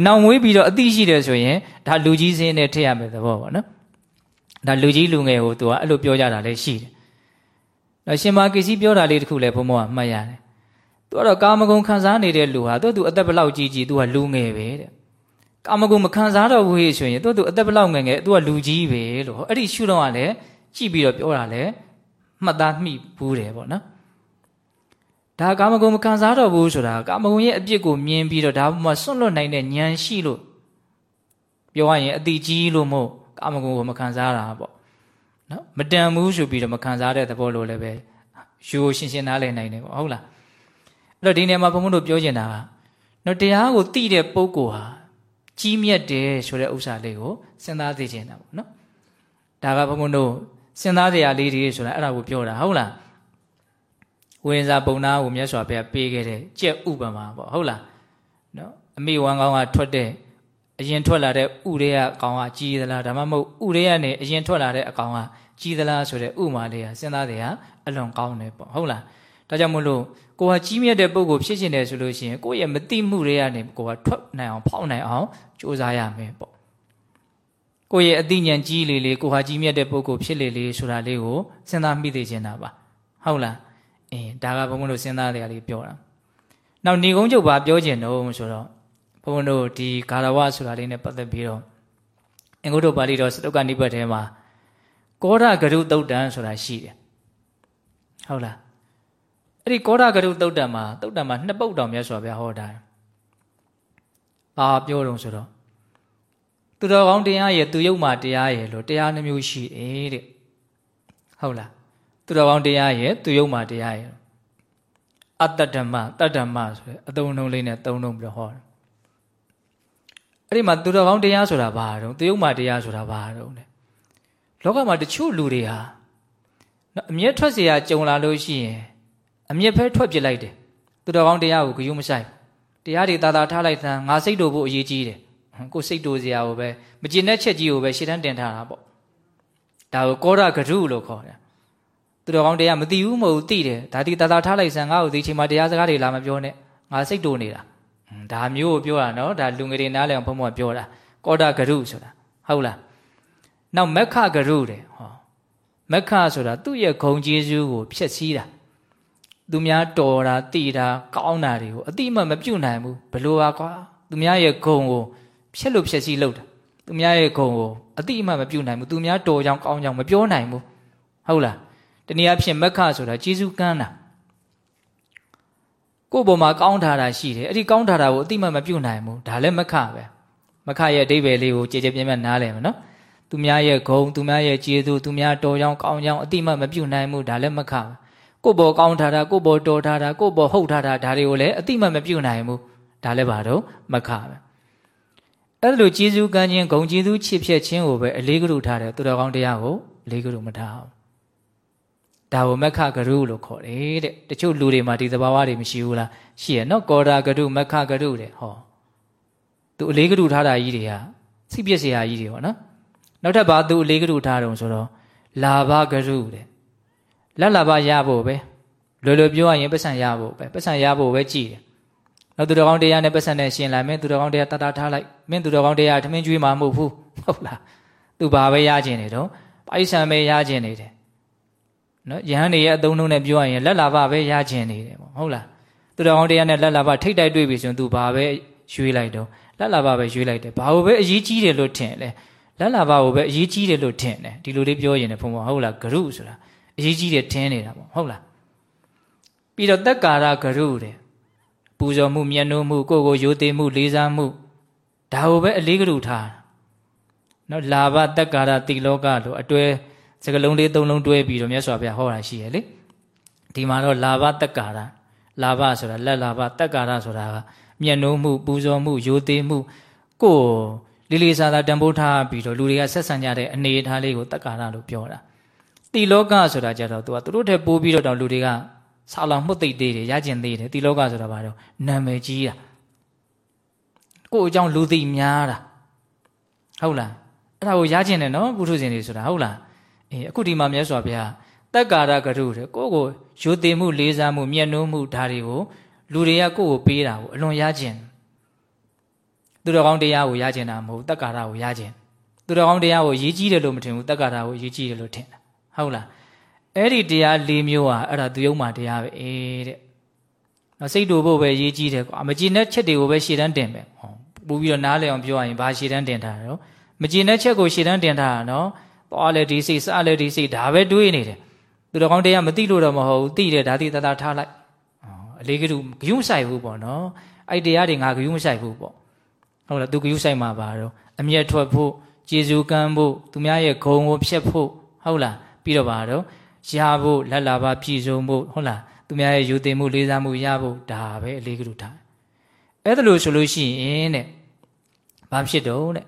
နောက်မွေးပြီးတော့အသိရှိတယ်ဆိုရင်ဒါလူကြီးစင်းနဲ့ထည့်ရမယ်သဘောပေါ့နော် ဒါလူကြီးလူငယ်ကိုသူကအဲ့လိုပြောကြတာလည်းရှိတယ်တော့ရှင်မာကိစီပြောတာလေးတခုလည်းဘုံဘုံကမှတ်ရတယ်သူကတော့ကာမဂုဏ်ခံစားနေတဲ့လူဟာသူ့သူအသက်ဘလောက်ကြီးကြီးသူကလူငယ်ပဲတဲ့ကာမဂုဏ်မခံစားတော့ဘူးဆိုရင်သူ့သူအသက်ဘလောက်ငယ်ငယ်သူကလူကြီးပဲလို့အဲ့ဒီရှုတော့ကလည်းကြည့်ပြီးတော့ပြောတာလဲမှတ်သားမိဘူးတယ်ပေါ့နော်ဒါကာမဂုဏ်မခံစားတော့ဘူးဆိုတာကာမဂုဏ်ရဲ့အပြစ်ကိုမြင်ပြီးတော့ဒါမှဆွန့်လွတ်နိုင်တဲ့ဉာဏ်ရှိလို့ပြောရရင်အတိကြီးလို့မဟုတ် ကာမဂုဏ်ကိုမခံစားတာပေါ့နော်မတန်ဘူးဆိုပြီးတော့မခံစားတဲ့သဘောလို့လည်းပဲရိုးရှင်းရှင်းနားလည်နိုင်တယ်ပေါ့ဟုတ်လားအဲ့တော့ဒီနေရာမှာဘုံဘုံတို့ပြောချင်တာကနော်တရားကိုသိတဲ့ပုဂ္ဂိုလ်ဟာကြီးမြတ်တယ်ဆိုတဲ့ဥစ္စာလေးကိုစဉ်းစားသိချင်တာပေါ့နော်ဒါကဘုံဘုံတို့စဉ်းစားတရားလေးတွေဆိုတာအဲ့ဒါကိုပြောတာဟုတ်လားဝိဇာပုံနာကိုမြတ်စွာဘုရားပေးခဲ့တဲ့ကြက်ဥပမာပေါ့ဟုတ်လားနော်အမိဝမ်းကောင်းကထွက်တဲ့ အရင်ထွက်လာတဲ့ဥတွေကကောင်ကကြီးသလားဒါမှမဟုတ်ဥတွေကနေအရင်ထွက်လာတဲ့အကောင်ကကြီးသလားဆိုတဲ့ဥမာလေးကစဉ်းစားတရားအလွန်ကောင်းတယ်ပေါ့ဟုတ်လားဒါကြောင့်မို့လို့ကိုကကြီးမြတ်တဲ့ပုံကိုဖြစ်ရှင်တယ်ဆိုလို့ရှိရင်ကိုယ့်ရဲ့မတိမှုတွေကနေကိုကထွက်နိုင်အောင်ဖောက်နိုင်အောင်ကြိုးစားရမယ်ပေါ့ကိုယ့်ရဲ့အသိဉာဏ်ကြီးလေလေကိုဟာကြီးမြတ်တဲ့ပုဂ္ဂိုလ်ဖြစ်လေလေဆိုတာလေးကိုစဉ်းစားမိသိချင်တာပါဟုတ်လားအင်းဒါကဘုံဘုံတို့စဉ်းစားတရားလေးပြောတာနောက်ဏီကုန်းချုပ်ဘာပြောချင်တော့ဆိုတော့ ဘုန်းတို့ဒီဂါရဝဆိုတာလေးနဲ့ပတ်သက်ပြီးတော့အင်္ဂုတ္တပါဠိတော်စတုကနိပတ်ထဲမှာကောရဂရုတုတ်တံဆိုတာရှိတယ်ဟုတ်လားအဲ့ဒီကောရဂရုတုတ်တံမှာတုတ်တံမှာနှစ်ပုတ်တော်မြတ်စွာဘုရားဟောတာဘာပြောတုံဆိုတော့သူတော်ကောင်းတရားရဲ့သူယုတ်မှတရားရဲ့လို့တရားနှမျိုးရှိတယ်တဲ့ဟုတ်လားသူတော်ကောင်းတရားရဲ့သူယုတ်မှတရားရဲ့အတ္တဓမ္မတတ္တမဆိုတဲ့အသုံးနှုန်းလေးနဲ့သုံးနှုန်းပြီးဟောတယ် အဲ့ဒီမှာသူတော်ကောင်းတရားဆိုတာဘာတုံးသူယုတ်မှတရားဆိုတာဘာတုံးလဲလောကမှာတချို့လူတွေဟာအမျက်ထွက်เสียကြုံလာလို့ရှိရင်အမျက်ဖဲထွက်ပြစ်လိုက်တယ်သူတော်ကောင်းတရားကိုဂယုမဆိုင်တရားတွေတာတာထားလိုက်သံငါစိတ်တို့ဖို့အရေးကြီးတယ်ကိုစိတ်တို့စရာကိုပဲမကျင်တဲ့ချက်ကြီးကိုပဲရှေ့တန်းတင်ထားတာပေါ့ဒါကိုကောရဂရုလို့ခေါ်တယ်သူတော်ကောင်းတရားမသိဘူးမဟုတ်သိတယ်ဒါဒီတာတာထားလိုက်စံငါ့ကိုဒီချိန်မှာတရားစကားတွေလာမပြောနဲ့ငါစိတ်တို့နေတာ ဒါမျိုးကိုပြောတာနော်ဒါလူငယ်တွေနားလည်အောင်ဘုံဘုံပြောတာကောဒဂရုဆိုတာဟုတ်လားနောက်မက္ခဂရုတဲ့ဟောမက္ခဆိုတာသူ့ရဲ့ဂုံကျေးဇူးကိုဖျက်ဆီးတာသူများတော်တာတိတာကောင်းတာတွေကိုအတိမမပြုတ်နိုင်ဘူးဘလို့ပါကွာသူများရဲ့ဂုံကိုဖျက်လို့ဖျက်ဆီးလုပ်တာသူများရဲ့ဂုံကိုအတိအမှမပြုတ်နိုင်ဘူးသူများတော်ကြောင်ကောင်းကြောင်မပြောနိုင်ဘူးဟုတ်လားတနည်းအားဖြင့်မက္ခဆိုတာကျေးဇူးကမ်းတာ ကိုယ့်ပေါ်မှာကောင်းထားတာရှိတယ်အဲ့ဒီကောင်းထားတာကိုအတိမမပြုတ်နိုင်ဘူးဒါလည်းမခပဲမခရဲ့အဓိပ္ပာယ်လေးကိုကြည်ကြည်ပြင်းပြင်းနားလည်မယ်နော်သူများရဲ့ဂုံသူများရဲ့ကျေးဇူးသူများတော်ကြောင်ကောင်းကြောင်အတိမမပြုတ်နိုင်ဘူးဒါလည်းမခပဲကိုယ့်ပေါ်ကောင်းထားတာကိုယ့်ပေါ်တော်ထားတာကိုယ့်ပေါ်ဟုတ်ထားတာဒါတွေကိုလည်းအတိမမပြုတ်နိုင်ဘူးဒါလည်းပါတော့မခပဲအဲ့လိုကျေးဇူးကမ်းခြင်းဂုံကျေးဇူးချစ်ဖြတ်ခြင်းကိုပဲအလေးကရုထားတယ်သူတော်ကောင်းတရားကိုအလေးကရုမထားဘူး ဒါကိုမက္ခဂရုလို့ခေါ်တယ်တဲ့တချို့လူတွေမှာဒီသဘာဝတွေမရှိဘူးလားရှိရနော်ကောရာဂရုမက္ခဂရုတဲ့ဟောသူအလေးဂရုထားတာကြီးတွေကစိပြည့်စရာကြီးတွေပေါ့နော်နောက်ထပ်ဘာသူအလေးဂရုထားတုံဆိုတော့လာဘဂရုတဲ့လက်လာဘရဖို့ပဲလွယ်လွယ်ပြောရရင်ပတ်စံရဖို့ပဲပတ်စံရဖို့ပဲကြည်တယ်နောက်သူတော်ကောင်းတရားနဲ့ပတ်စံနဲ့ရှင်လာမင်းသူတော်ကောင်းတရားတတထားလိုက်မင်းသူတော်ကောင်းတရားထမင်းကျွေးမှာမဟုတ်ဘူးဟုတ်လားသူဘာပဲရခြင်းနေတော့ပိုက်ဆံပဲရခြင်းနေတယ် နော်ယဟန်တွေရဲ့အသုံးနှုန်းနဲ့ပြောရရင်လက်လာဘပဲရခြင်းနေတယ်ပေါ့ဟုတ်လားသူတော်ကောင်းတရားနဲ့လက်လာဘထိတ်တိုက်တွေ့ပြီဆိုရင်သူဘာပဲရွေးလိုက်တော့လက်လာဘပဲရွေးလိုက်တယ်ဘာလို့ပဲအရေးကြီးတယ်လို့ထင်လဲလက်လာဘကိုပဲအရေးကြီးတယ်လို့ထင်တယ်ဒီလိုလေးပြောရင်လည်းဘုံဘဟုတ်လားဂရုဆိုတာအရေးကြီးတယ်ထင်နေတာပေါ့ဟုတ်လားပြီးတော့တက်ကာရဂရုတဲ့ပူဇော်မှုမျက်နှိုးမှုကိုယ်ကိုရိုသေမှုလေးစားမှုဒါကိုပဲအလေးကလူထားနော်လာဘတက်ကာရတိလောကလို့အတွဲ စကလုံးလေးသုံးလုံးတွဲပြီးတော့မြတ်စွာဘုရားဟောတာရှိရလေဒီမှာတော့လာဘတက်ကာရလာဘဆိုတာလက်လာဘတက်ကာရဆိုတာကမျက်နှိုးမှုပူဇော်မှုရိုသေမှုကိုယ်လေးလေးစားစားတန်ဖိုးထားပြီးတော့လူတွေကဆက်ဆံကြတဲ့အနေအထားလေးကိုတက်ကာရလို့ပြောတာတိလောကဆိုတာကြတော့သူကသူတို့ထက်ပိုးပြီးတော့လူတွေကဆာလောင်မှုတ်သိသေးတယ်ရကျင်သေးတယ်တိလောကဆိုတာဘာတော့နာမည်ကြီးတာကို့အကြောင်းလူသိများတာဟုတ်လားအဲ့ဒါကိုရကျင်တယ်နော်ပုထုဇဉ်တွေဆိုတာဟုတ်လား အေးအခုဒီမှာမြတ်စွာဘုရားတက်ကာရကရုတဲ့ကိုယ့်ကိုယူသိမှုလေးစားမှုမျက်နှိုးမှုဒါတွေကိုလူတွေကကိုယ့်ကိုပေးတာကိုအလွန်ရကျင်သူတော်ကောင်းတရားကိုရကျင်တာမဟုတ်တက်ကာရကိုရကျင်သူတော်ကောင်းတရားကိုရေးကြီးတယ်လို့မထင်ဘူးတက်ကာရကိုရေးကြီးတယ်လို့ထင်တာဟုတ်လားအဲ့ဒီတရား၄မျိုးဟာအဲ့ဒါသူယုံမှတရားပဲအေးတဲ့နော်စိတ်တူဖို့ပဲရေးကြီးတယ်ကွာမကြည်တဲ့ချက်တွေကိုပဲရှေ့တန်းတင်ပဲဟောပို့ပြီးတော့နားလည်အောင်ပြောရရင်ဘာရှေ့တန်းတင်ထားတယ်နော်မကြည်တဲ့ချက်ကိုရှေ့တန်းတင်ထားတာနော် သွားလေဒီစိတ်စားလေဒီစိတ်ဒါပဲတွေးနေတယ်သူတော်ကောင်းတရားမသိလို့တော့မဟုတ်ဘူးသိတယ်ဒါတိတသာထားလိုက်အလေးကလူဂယုမဆိုင်ဘူးပေါ့နော်အဲ့တရားတွေငါဂယုမဆိုင်ဘူးပေါ့ဟုတ်လားသူဂယုဆိုင်မှာပါတော့အမျက်ထွက်ဖို့ကျေစုကမ်းဖို့သူများရဲ့ဂုံကိုဖျက်ဖို့ဟုတ်လားပြီးတော့ပါတော့ရဖို့လက်လာပါပြည်စုံဖို့ဟုတ်လားသူများရဲ့ယူသိမှုလေးစားမှုရဖို့ဒါပဲအလေးကလူထားအဲ့ဒါလို့ဆိုလို့ရှိရင်တဲ့ဘာဖြစ်တော့တဲ့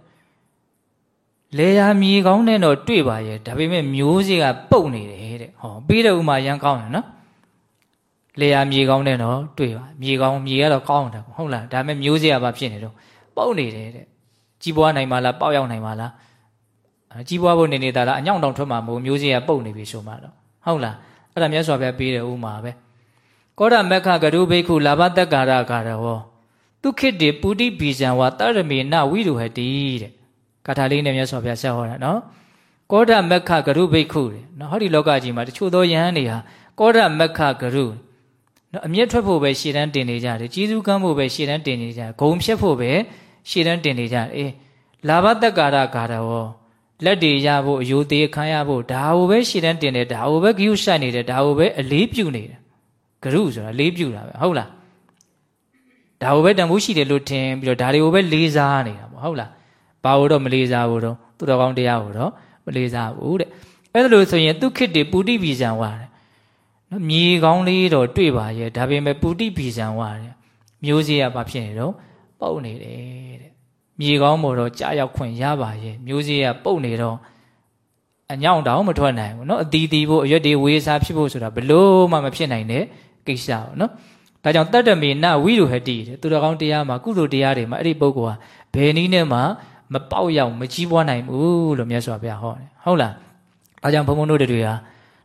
လေယာမြေကောင်းတဲ့တော့တွေ့ပါရဲ့ဒါပေမဲ့မျိုးစေ့ကပုတ်နေတယ်တဲ့ဟောပြီးတဲ့ဥမာရန်ကောင်းတယ်နော်လေယာမြေကောင်းတဲ့တော့တွေ့ပါမြေကောင်းမြေကတော့ကောင်းတယ်ဟုတ်လားဒါပေမဲ့မျိုးစေ့ကဘာဖြစ်နေတော့ပုတ်နေတယ်တဲ့ကြီးပွားနိုင်ပါလားပေါက်ရောက်နိုင်ပါလားကြီးပွားဖို့နေနေတာလားအညောင်တောင်ထွက်မှာမဟုတ်မျိုးစေ့ကပုတ်နေပြီဆိုမှတော့ဟုတ်လားအဲ့ဒါမြတ်စွာဘုရားပေးတဲ့ဥမာပဲကောရမက္ခကရုဘိက္ခုလာဘတက္ကာရကာရဟောဒုခိတေပုတိဘီဇံဝါတရမေနဝိရုဟတိတဲ့ ကာထာလေးနဲ့မြတ်စွာဘုရားဆက်ဟောတာနော်ကောဒမက္ခကရုဘိက္ခုတဲ့နော်ဟောဒီလောကကြီးမှာတချို့သောယဟန်တွေဟာကောဒမက္ခကရုနော်အမျက်ထွက်ဖို့ပဲရှေ့တန်းတင်နေကြတယ်ကျေးဇူးကမ်းဖို့ပဲရှေ့တန်းတင်နေကြတယ်ဂုံဖြတ်ဖို့ပဲရှေ့တန်းတင်နေကြတယ်အေးလာဘတက္ကာရဂါတော်လက်တွေရဖို့အယိုသေးခံရဖို့ဒါကိုပဲရှေ့တန်းတင်တယ်ဒါကိုပဲဂယုဆိုင်နေတယ်ဒါကိုပဲအလေးပြုနေတယ်ဂရုဆိုတာအလေးပြုတာပဲဟုတ်လားဒါကိုပဲတန်ဖိုးရှိတယ်လို့ထင်ပြီးတော့ဒါတွေကိုပဲလေးစားနေတာပေါ့ဟုတ်လား ဘာလို့တော့မလေးစားဘူးတော့သူတော်ကောင်းတရားကိုတော့မလေးစားဘူးတဲ့အဲ့ဒါလို့ဆိုရင်သူခိတ္တေပုတိပိဇံဝါတဲ့နော်မြေကောင်းလေးတော့တွေ့ပါရဲ့ဒါပေမဲ့ပုတိပိဇံဝါတဲ့မျိုးစေ့ကဘာဖြစ်နေတော့ပုတ်နေတယ်တဲ့မြေကောင်းမို့တော့ကြာရောက်ခွင့်ရပါရဲ့မျိုးစေ့ကပုတ်နေတော့အညောင်းတောင်မထွက်နိုင်ဘူးเนาะအတီးတီးဖို့အရွက်တွေဝေးစားဖြစ်ဖို့ဆိုတာဘလို့မှမဖြစ်နိုင်တဲ့ကိစ္စပေါ့เนาะဒါကြောင့်တတ္တမေနဝိရုဟတိတဲ့သူတော်ကောင်းတရားမှာကုသိုလ်တရားတွေမှာအဲ့ဒီပုဂ္ဂိုလ်ဟာဘယ်နည်းနဲ့မှ မပေါက်ရောက်မကြီးပွားနိုင်ဘူးလို့မြတ်စွာဘုရားဟောတယ်ဟုတ်လားဒါကြောင့်ဘုံဘုံတို့တွေဟာ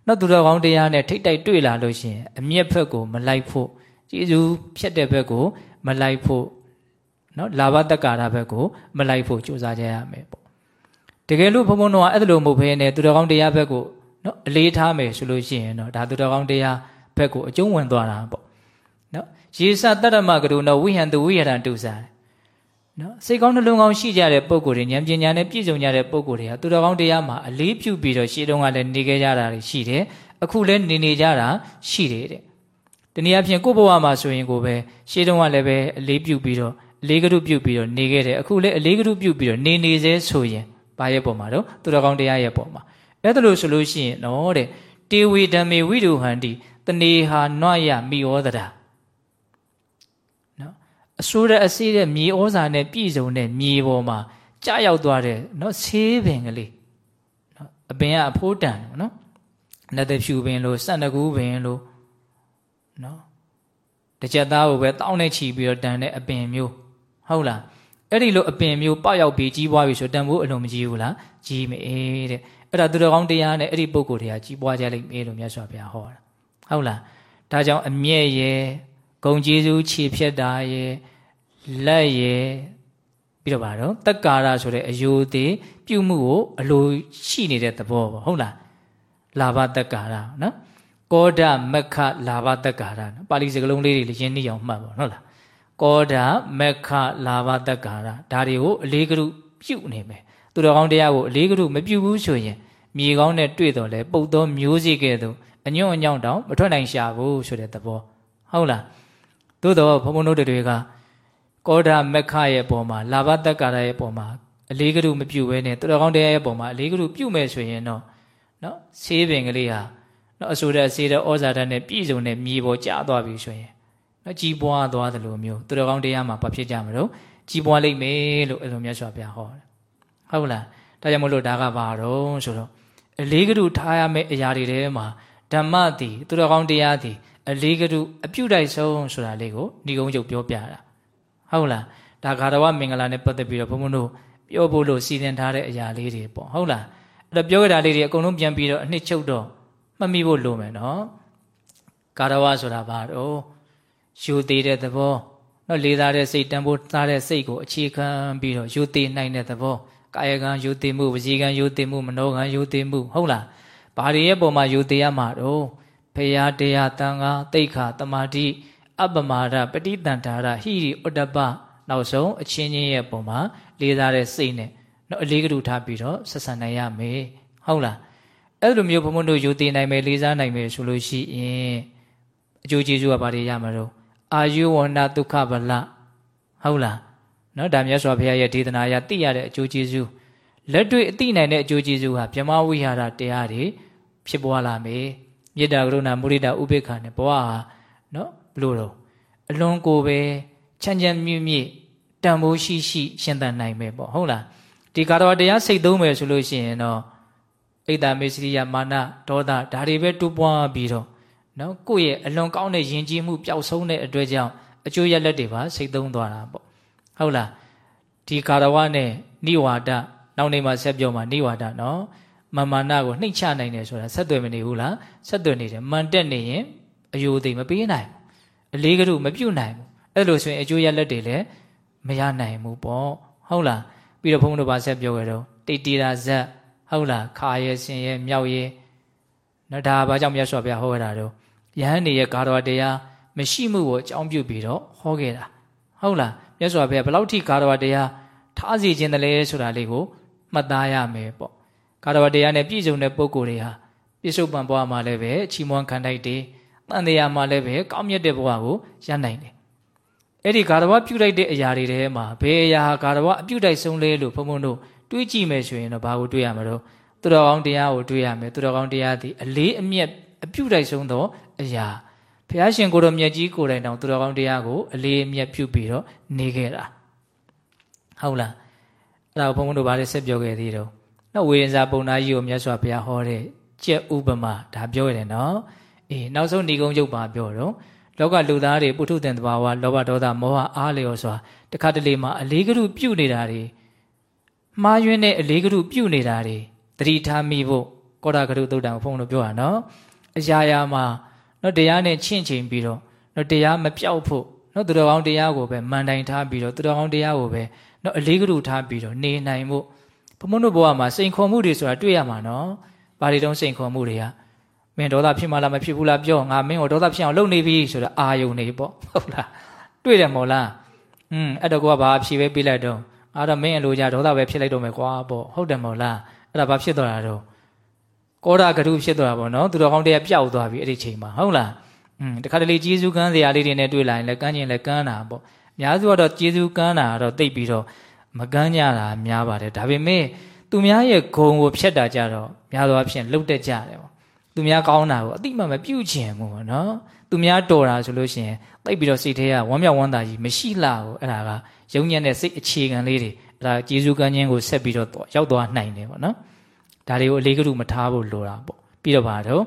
နော်သူတော်ကောင်းတရားနဲ့ထိတ်တိုက်တွေ့လာလို့ရှိရင်အမျက်ဖက်ကိုမလိုက်ဖို့ကျေးဇူးဖြတ်တဲ့ဘက်ကိုမလိုက်ဖို့နော်လာဘတက္ကာရဘက်ကိုမလိုက်ဖို့ကြိုးစားကြရမယ်ပေါ့တကယ်လို့ဘုံဘုံတို့ကအဲ့လိုမဟုတ်ဘဲနဲ့သူတော်ကောင်းတရားဘက်ကိုနော်အလေးထားမယ်ဆိုလို့ရှိရင်တော့ဒါသူတော်ကောင်းတရားဘက်ကိုအကျုံးဝင်သွားတာပေါ့နော်ရေစတတ္တမကရုဏဝိဟံသူဝိဟရံတုစာ နော်စိတ်ကောင်းနှလုံးကောင်းရှိကြတဲ့ပုံကိုယ်တွေဉာဏ်ပညာနဲ့ပြည့်စုံကြတဲ့ပုံကိုယ်တွေကသူတော်ကောင်းတရားမှာအလေးပြုပြီးတော့ရှေ့တုန်းကလည်းနေခဲ့ကြတာရှိတယ်အခုလည်းနေနေကြတာရှိတယ်တဲ့တနည်းအားဖြင့်ကိုယ့်ဘဝမှာဆိုရင်ကိုပဲရှေ့တုန်းကလည်းပဲအလေးပြုပြီးတော့အလေးကရုပြုပြီးတော့နေခဲ့တယ်အခုလည်းအလေးကရုပြုပြီးတော့နေနေစေဆိုရင်ဘာရဲ့ပုံမှာတော့သူတော်ကောင်းတရားရဲ့ပုံမှာအဲ့ဒါလို့ဆိုလို့ရှိရင်တော့တဲ့တေဝေဓမ္မေဝိရုဟန္တိတနေဟာနွယမိဩဒရာနော် အဆိုးတဲ့အစေးတဲ့မြေဩဇာနဲ့ပြည့်စုံတဲ့မြေပေါ်မှာကြာရောက်သွားတဲ့နော်ဆေးပင်ကလေးနော်အပင်ကအဖိုးတန်နော်နတ်တဖြူပင်လို့စန္ဒကူးပင်လို့နော်တကြက်သားကိုပဲတောင်းနဲ့ချီပြီးတော့တန်တဲ့အပင်မျိုးဟုတ်လားအဲ့ဒီလိုအပင်မျိုးပေါက်ရောက်ပြီးကြီးပွားပြီဆိုတန်ဖိုးအလုံးမကြီးဘူးလားကြီးမေတဲ့အဲ့ဒါသူတော်ကောင်းတရားနဲ့အဲ့ဒီပုံကိုယ်တွေကကြီးပွားကြလိမ့်မယ်လို့မြတ်စွာဘုရားဟောတာဟုတ်လားဒါကြောင့်အမျက်ရဲ့ ဂုံကျေးဇူးခြေဖြတ်တာရဲ့လက်ရဲ့ပြီးတော့ဗါတော့တက္ကာရဆိုတဲ့အယိုသေးပြုမှုကိုအလိုရှိနေတဲ့သဘောပေါ့ဟုတ်လားလာဘတက္ကာရနော်ကောဒမက္ခလာဘတက္ကာရနော်ပါဠိစကားလုံးလေးတွေရင်းနှီးအောင်မှတ်ပါဟုတ်လားကောဒမက္ခလာဘတက္ကာရဒါတွေကိုအလေးကရုပြုနေမယ်သူတော်ကောင်းတရားကိုအလေးကရုမပြုဘူးဆိုရင်မြေကောင်းနဲ့တွေ့တော့လဲပုတ်သောမျိုးစေ့ကဲ့သို့အညွန့်အညောင်းတောင်မထွက်နိုင်ရှာဘူးဆိုတဲ့သဘောဟုတ်လား သို့တော့ဘုံဘုံတို့တွေကကောဒမက္ခရဲ့ပုံမှာလာဘတက္ကာရရဲ့ပုံမှာအလေးကရုမပြုဘဲနဲ့သူတော်ကောင်းတရားရဲ့ပုံမှာအလေးကရုပြုမယ်ဆိုရင်တော့နော်ဆေးပင်ကလေးဟာနော်အဆိုတဲ့ဆေးတဲ့ဩဇာဓာတ်နဲ့ပြည့်စုံတဲ့မြေပေါ်ကျသွားပြီဆိုရင်နော်ကြီးပွားသွားတယ်လို့မျိုးသူတော်ကောင်းတရားမှာဘာဖြစ်ကြမလို့ကြီးပွားလိမ့်မယ်လို့အဲ့လိုမြတ်စွာဘုရားဟောတယ်ဟုတ်လားဒါကြောင့်မလို့ဒါကဘာတော့ဆိုတော့အလေးကရုထားရမယ့်အရာတွေထဲမှာဓမ္မသည်သူတော်ကောင်းတရားသည် အလေးကရုအပြုတိုက်ဆုံးဆိုတာလေးကိုဏီကုံချုပ်ပြောပြတာဟုတ်လားဒါဂါရဝမင်္ဂလာနဲ့ပတ်သက်ပြီးတော့ဘုန်းဘုန်းတို့ပြောဖို့လို့စီစဉ်ထားတဲ့အရာလေးတွေပေါ့ဟုတ်လားအဲ့တော့ပြောကြတာလေးတွေအကုန်လုံးပြန်ပြီးတော့အနှစ်ချုပ်တော့မှတ်မိဖို့လိုမယ်နော်ဂါရဝဆိုတာဘာတော့ယူသေးတဲ့သဘောနော်လေးစားတဲ့စိတ်တန်ဖိုးသားတဲ့စိတ်ကိုအခြေခံပြီးတော့ယူသေးနိုင်တဲ့သဘောကာယကံယူသေးမှုဝစီကံယူသေးမှုမနောကံယူသေးမှုဟုတ်လားဘာတွေရဲ့ပုံမှာယူသေးရမှာတော့ ဖရာတရားတန်ခါတိတ်ခါတမာတိအပမာဒပဋိတန်တာရဟိရိဥတ္တပနောက်ဆုံးအချင်းချင်းရဲ့ပုံမှာလေးစားတဲ့စိတ်နဲ့နော်အလေးကလူထားပြီးတော့ဆက်ဆံနိုင်ရမယ်ဟုတ်လားအဲ့လိုမျိုးဘုံဘုံတို့ယူတည်နိုင်မယ်လေးစားနိုင်မယ်ဆိုလို့ရှိရင်အကျိုးကျေးဇူးကဘာတွေရမှာတော့အာယုဝန္ဒဒုက္ခဗလဟုတ်လားနော်ဒါမြတ်စွာဘုရားရဲ့ဒေသနာအရသိရတဲ့အကျိုးကျေးဇူးလက်တွေ့အသိနိုင်တဲ့အကျိုးကျေးဇူးဟာမြမဝိဟာရတရားတွေဖြစ်ပွားလာမယ် မေတ္တာကရုဏာမုဒိတာဥပေက္ခနဲ့ဘဝဟာနော်ဘလို့တော့အလွန်ကိုပဲချမ်းချမ်းမြင့်မြင့်တန်ဖိုးရှိရှိရှင်းသန်နိုင်မယ်ပေါ့ဟုတ်လားဒီကာတော်တရားစိတ်သုံးမယ်ဆိုလို့ရှိရင်တော့အိတ်တာမေစရိယမာနဒေါသဒါတွေပဲတူပွားပြီးတော့နော်ကိုယ့်ရဲ့အလွန်ကောင်းတဲ့ယဉ်ကျေးမှုပျောက်ဆုံးတဲ့အတွက်ကြောင့်အကျိုးရလက်တွေပါစိတ်သုံးသွားတာပေါ့ဟုတ်လားဒီကာရဝနဲ့နိဝါဒနောက်နေမှာဆက်ပြောမှာနိဝါဒနော် မမာနကိုနှိမ့်ချနိုင်တယ်ဆိုတာဆက်သွယ်မနေဘူးလားဆက်သွယ်နေတယ်မှန်တက်နေရင်အယိုသိမပေးနိုင်ဘူးအလေးကလေးမပြုတ်နိုင်ဘူးအဲ့လိုဆိုရင်အကျိုးရလက်တွေလည်းမရနိုင်ဘူးပေါ့ဟုတ်လားပြီးတော့ဘုန်းတော်ဘာဆက်ပြောကြတော့တိတ်တီရာဇက်ဟုတ်လားခါရဲဆင်ရဲမြောက်ရဲနော်ဒါဘာကြောင့်မြတ်စွာဘုရားဟောတာတော့ယဟန်နေရဲ့ကာတော်တရားမမရှိမှုကိုအကြောင်းပြုပြီးတော့ဟောခဲ့တာဟုတ်လားမြတ်စွာဘုရားဘယ်လောက်ထိကာရဝတရားထားစီခြင်းတလဲဆိုတာလေးကိုမှတ်သားရမယ်ပေါ့ ကာရဝတရားနဲ့ပြည့်စုံတဲ့ပုဂ္ဂိုလ်တွေဟာပြစ္ဆုတ်ပံဘဝမှာလည်းပဲချီးမွမ်းခံတိုက်တယ်တန်တရားမှာလည်းပဲကောင်းမြတ်တဲ့ဘဝကိုရနိုင်တယ်အဲ့ဒီကာရဝပြုတ်လိုက်တဲ့အရာတွေထဲမှာဘယ်အရာဟာကာရဝအပြုတ်တိုက်ဆုံးလဲလို့ဘုံဘုံတို့တွေးကြည့်မယ်ဆိုရင်တော့ဘာကိုတွေးရမလို့သူတော်ကောင်းတရားကိုတွေးရမယ်သူတော်ကောင်းတရားသည်အလေးအမြတ်အပြုတ်တိုက်ဆုံးသောအရာဘုရားရှင်ကိုတော်မြတ်ကြီးကိုယ်တိုင်တောင်သူတော်ကောင်းတရားကိုအလေးအမြတ်ပြုပြီးတော့နေခဲ့တာဟုတ်လားအဲ့ဒါကိုဘုံဘုံတို့ဗါလေးဆက်ပြောခဲ့သေးတော့ နောက်ဝေရင်စာပုံနာကြီးကိုမြတ်စွာဘုရားဟောတဲ့ကြက်ဥပမာဒါပြောရတယ်နော်အေးနောက်ဆုံးဏီကုံကျုပ်ပါပြောတော့လောကလူသားတွေပုထုသင်တဘာဝလောဘဒေါသမောဟအားလျော်စွာတခါတလေမှာအလေးကရုပြုတ်နေတာတွေမှားယွင်းတဲ့အလေးကရုပြုတ်နေတာတွေတတိထားမိဖို့ကောတာကရုသုတ်တံဖုန်းလို့ပြောတာနော်အရာရာမှာနော်တရားနဲ့ချင့်ချိန်ပြီးတော့နော်တရားမပြောက်ဖို့နော်သူတော်ကောင်းတရားကိုပဲမန်တိုင်ထားပြီးတော့သူတော်ကောင်းတရားကိုပဲနော်အလေးကရုထားပြီးတော့နေနိုင်ဖို့ ဘုံဘုံတို့ဘဝမှာစိန်ခေါ်မှုတွေဆိုတာတွေ့ရမှာနော်ဘာတွေတုံးစိန်ခေါ်မှုတွေကမင်းဒေါသဖြစ်မှလားမဖြစ်ဘူးလားပြောငါမင်းကိုဒေါသဖြစ်အောင်လုပ်နေပြီဆိုတော့အာယုန်နေပေါ့ဟုတ်လားတွေ့တယ်မို့လားอืมအဲ့တော့ကိုကဘာဖြေပဲပြလိုက်တော့အဲ့တော့မင်းအလိုကြဒေါသပဲဖြစ်လိုက်တော့မယ်ကွာပေါ့ဟုတ်တယ်မို့လားအဲ့ဒါဘာဖြစ်သွားတာတော့ကောဓာကတုဖြစ်သွားတာပေါ့နော်သူတော်ကောင်းတရားပျောက်သွားပြီအဲ့ဒီချိန်မှာဟုတ်လားอืมတခါတလေကျေးဇူးကမ်းစရာလေးတွေနဲ့တွေ့လာရင်လည်းကမ်းကျင်လည်းကမ်းတာပေါ့အများစုကတော့ကျေးဇူးကမ်းတာကတော့တိတ်ပြီးတော့ မကမ်းကြတာများပါတယ်ဒါပေမဲ့သူများရဲ့ဂုံကိုဖျက်တာကြတော့များသောအားဖြင့်လှုပ်တက်ကြတယ်ပေါ့သူများကောင်းတာကိုအတိမမပြုတ်ချင်ဘူးပေါ့နော်သူများတော်တာဆိုလို့ရှိရင်တိတ်ပြီးတော့စိတ်ထဲကဝမ်းမြောက်ဝမ်းသာကြီးမရှိလာဘူးအဲ့ဒါကယုံညံ့တဲ့စိတ်အခြေခံလေးတွေအဲ့ဒါကျေးဇူးကမ်းခြင်းကိုဆက်ပြီးတော့ရောက်သွားနိုင်တယ်ပေါ့နော်ဒါတွေကိုအလေးကလူမထားဖို့လိုတာပေါ့ပြီးတော့ပါတော့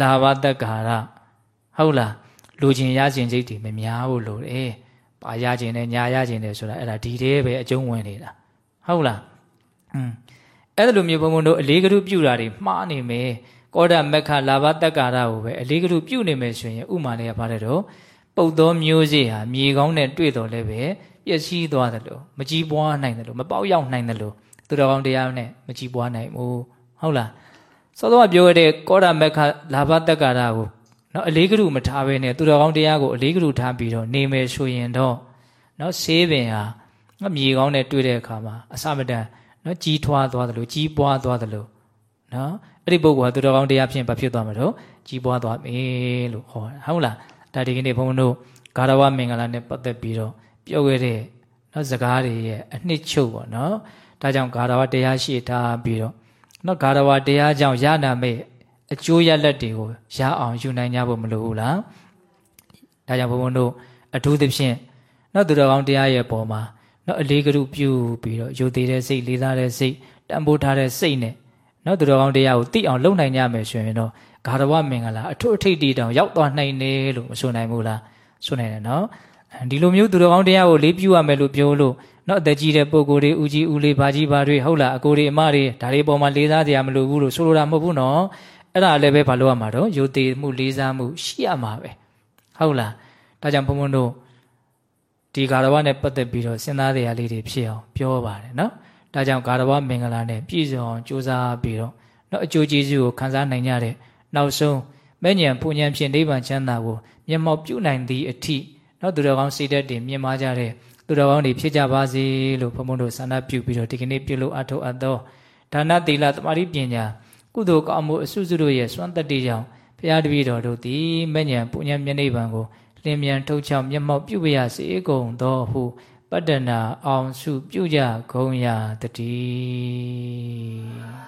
လာဘတက္ကာရဟုတ်လားလူချင်းရခြင်းစိတ်တွေမများဖို့လိုတယ် ပါရခြင်းနဲ့ညာရခြင်းနဲ့ဆိုတာအဲ့ဒါဒီတည်းပဲအကျုံးဝင်နေတာဟုတ်လားอืมအဲ့လိုမျိုးဘုံဘုံတို့အလေးကလူပြုတာတွေမှားနေမယ်ကောဒမက္ခလာဘတက္ကာရကိုပဲအလေးကလူပြုနေမယ်ဆိုရင်ဥမာလေးကဘာလဲတော့ပုတ်သောမျိုးစေ့ဟာမြေကောင်းနဲ့တွေ့တော်လဲပဲပျက်စီးသွားတယ်လို့မကြည်ပွားနိုင်တယ်လို့မပေါက်ရောက်နိုင်တယ်လို့သူတော်ကောင်းတရားနဲ့မကြည်ပွားနိုင်ဘူးဟုတ်လားစောစောကပြောရတဲ့ကောဒမက္ခလာဘတက္ကာရကို နော်အလေးကလူမထားဘဲနဲ့သူတော်ကောင်းတရားကိုအလေးကလူထားပြီးတော့နေမယ်ဆိုရင်တော့နော်ဆေးပင်ဟာနော်မြေကောင်းနဲ့တွေ့တဲ့အခါမှာအစမတန်နော်ကြီးထွားသွားတယ်လို့ကြီးပွားသွားတယ်လို့နော်အဲ့ဒီပုဂ္ဂိုလ်ကသူတော်ကောင်းတရားဖြင့်ဘာဖြစ်သွားမှာတော့ကြီးပွားသွားပြီလို့ဟောတာဟုတ်လားဒါဒီကနေ့ဘုန်းဘုန်းတို့ဂါရဝမင်္ဂလာနဲ့ပတ်သက်ပြီးတော့ပြောခဲ့တဲ့နော်စကားတွေရဲ့အနှစ်ချုပ်ပေါ့နော်ဒါကြောင့်ဂါရဝတရားရှိထားပြီးတော့နော်ဂါရဝတရားကြောင့်ရနာမဲ့ အကျိုးရလက်တွေကိုရအောင်ယူနိုင်ကြဖို့မလိုဘူးလားဒါကြောင့်ဘုန်းဘုန်းတို့အထူးသဖြင့်နော်သူတော်ကောင်းတရားရဲ့ပုံမှာနော်အလေးကရုပြုပြီးတော့ယုံသေးတဲ့စိတ်လေးစားတဲ့စိတ်တန်ဖိုးထားတဲ့စိတ်နဲ့နော်သူတော်ကောင်းတရားကိုသိအောင်လုပ်နိုင်ကြမယ်ဆိုရင်တော့ဂါရဝမင်္ဂလာအထွတ်အထိပ်တီတောင်ရောက်သွားနိုင်တယ်လို့မဆိုနိုင်ဘူးလားဆိုနိုင်တယ်နော်ဒီလိုမျိုးသူတော်ကောင်းတရားကိုလေးပြုရမယ်လို့ပြောလို့နော်အသက်ကြီးတဲ့ပုံကိုယ်တွေဦးကြီးဦးလေးဘာကြီးဘာတွေဟုတ်လားအကိုတွေအမတွေဒါတွေပေါ်မှာလေးစားတရားမလိုဘူးလို့ဆိုလိုတာမဟုတ်ဘူးနော် အဲ့ဒါလည်းပဲဘာလို့ရမှာတော့ယုံသေးမှုလေးစားမှုရှိရမှာပဲဟုတ်လားဒါကြောင့်ဘုံဘုံတို့ဒီဂါရဝနဲ့ပတ်သက်ပြီးတော့စဉ်းစားတရားလေးတွေဖြစ်အောင်ပြောပါတယ်နော်ဒါကြောင့်ဂါရဝမင်္ဂလာနဲ့ပြည့်စုံအောင်ကြိုးစားပြီးတော့နော်အကျိုးကျေးဇူးကိုခံစားနိုင်ကြတဲ့နောက်ဆုံးမဲ့ညံပူညံဖြင့်နိဗ္ဗာန်ချမ်းသာကိုမျက်မှောက်ပြုနိုင်သည့်အထိနော်သူတော်ကောင်းစိတ်သက်တွေမြင်မာကြတဲ့သူတော်ကောင်းတွေဖြစ်ကြပါစေလို့ဘုံဘုံတို့ဆန္ဒပြုပြီးတော့ဒီကနေ့ပြုလို့အထောက်အပ်သောဒါနသီလသမာဓိပညာ ကုသိုလ်ကောင်းမှုအစွစုတို့ရဲ့စွမ်းတတ္တိကြောင့်ဘုရားတပည့်တော်တို့သည်မဲ့ညံပူညံမျက်နှိဗ္ဗာန်ကိုလင်းမြန်ထုတ်ချောက်မျက်မှောက်ပြုပါရစေကုန်သောဟုပတ္တနာအောင်စုပြုကြကုန်ရာတည်း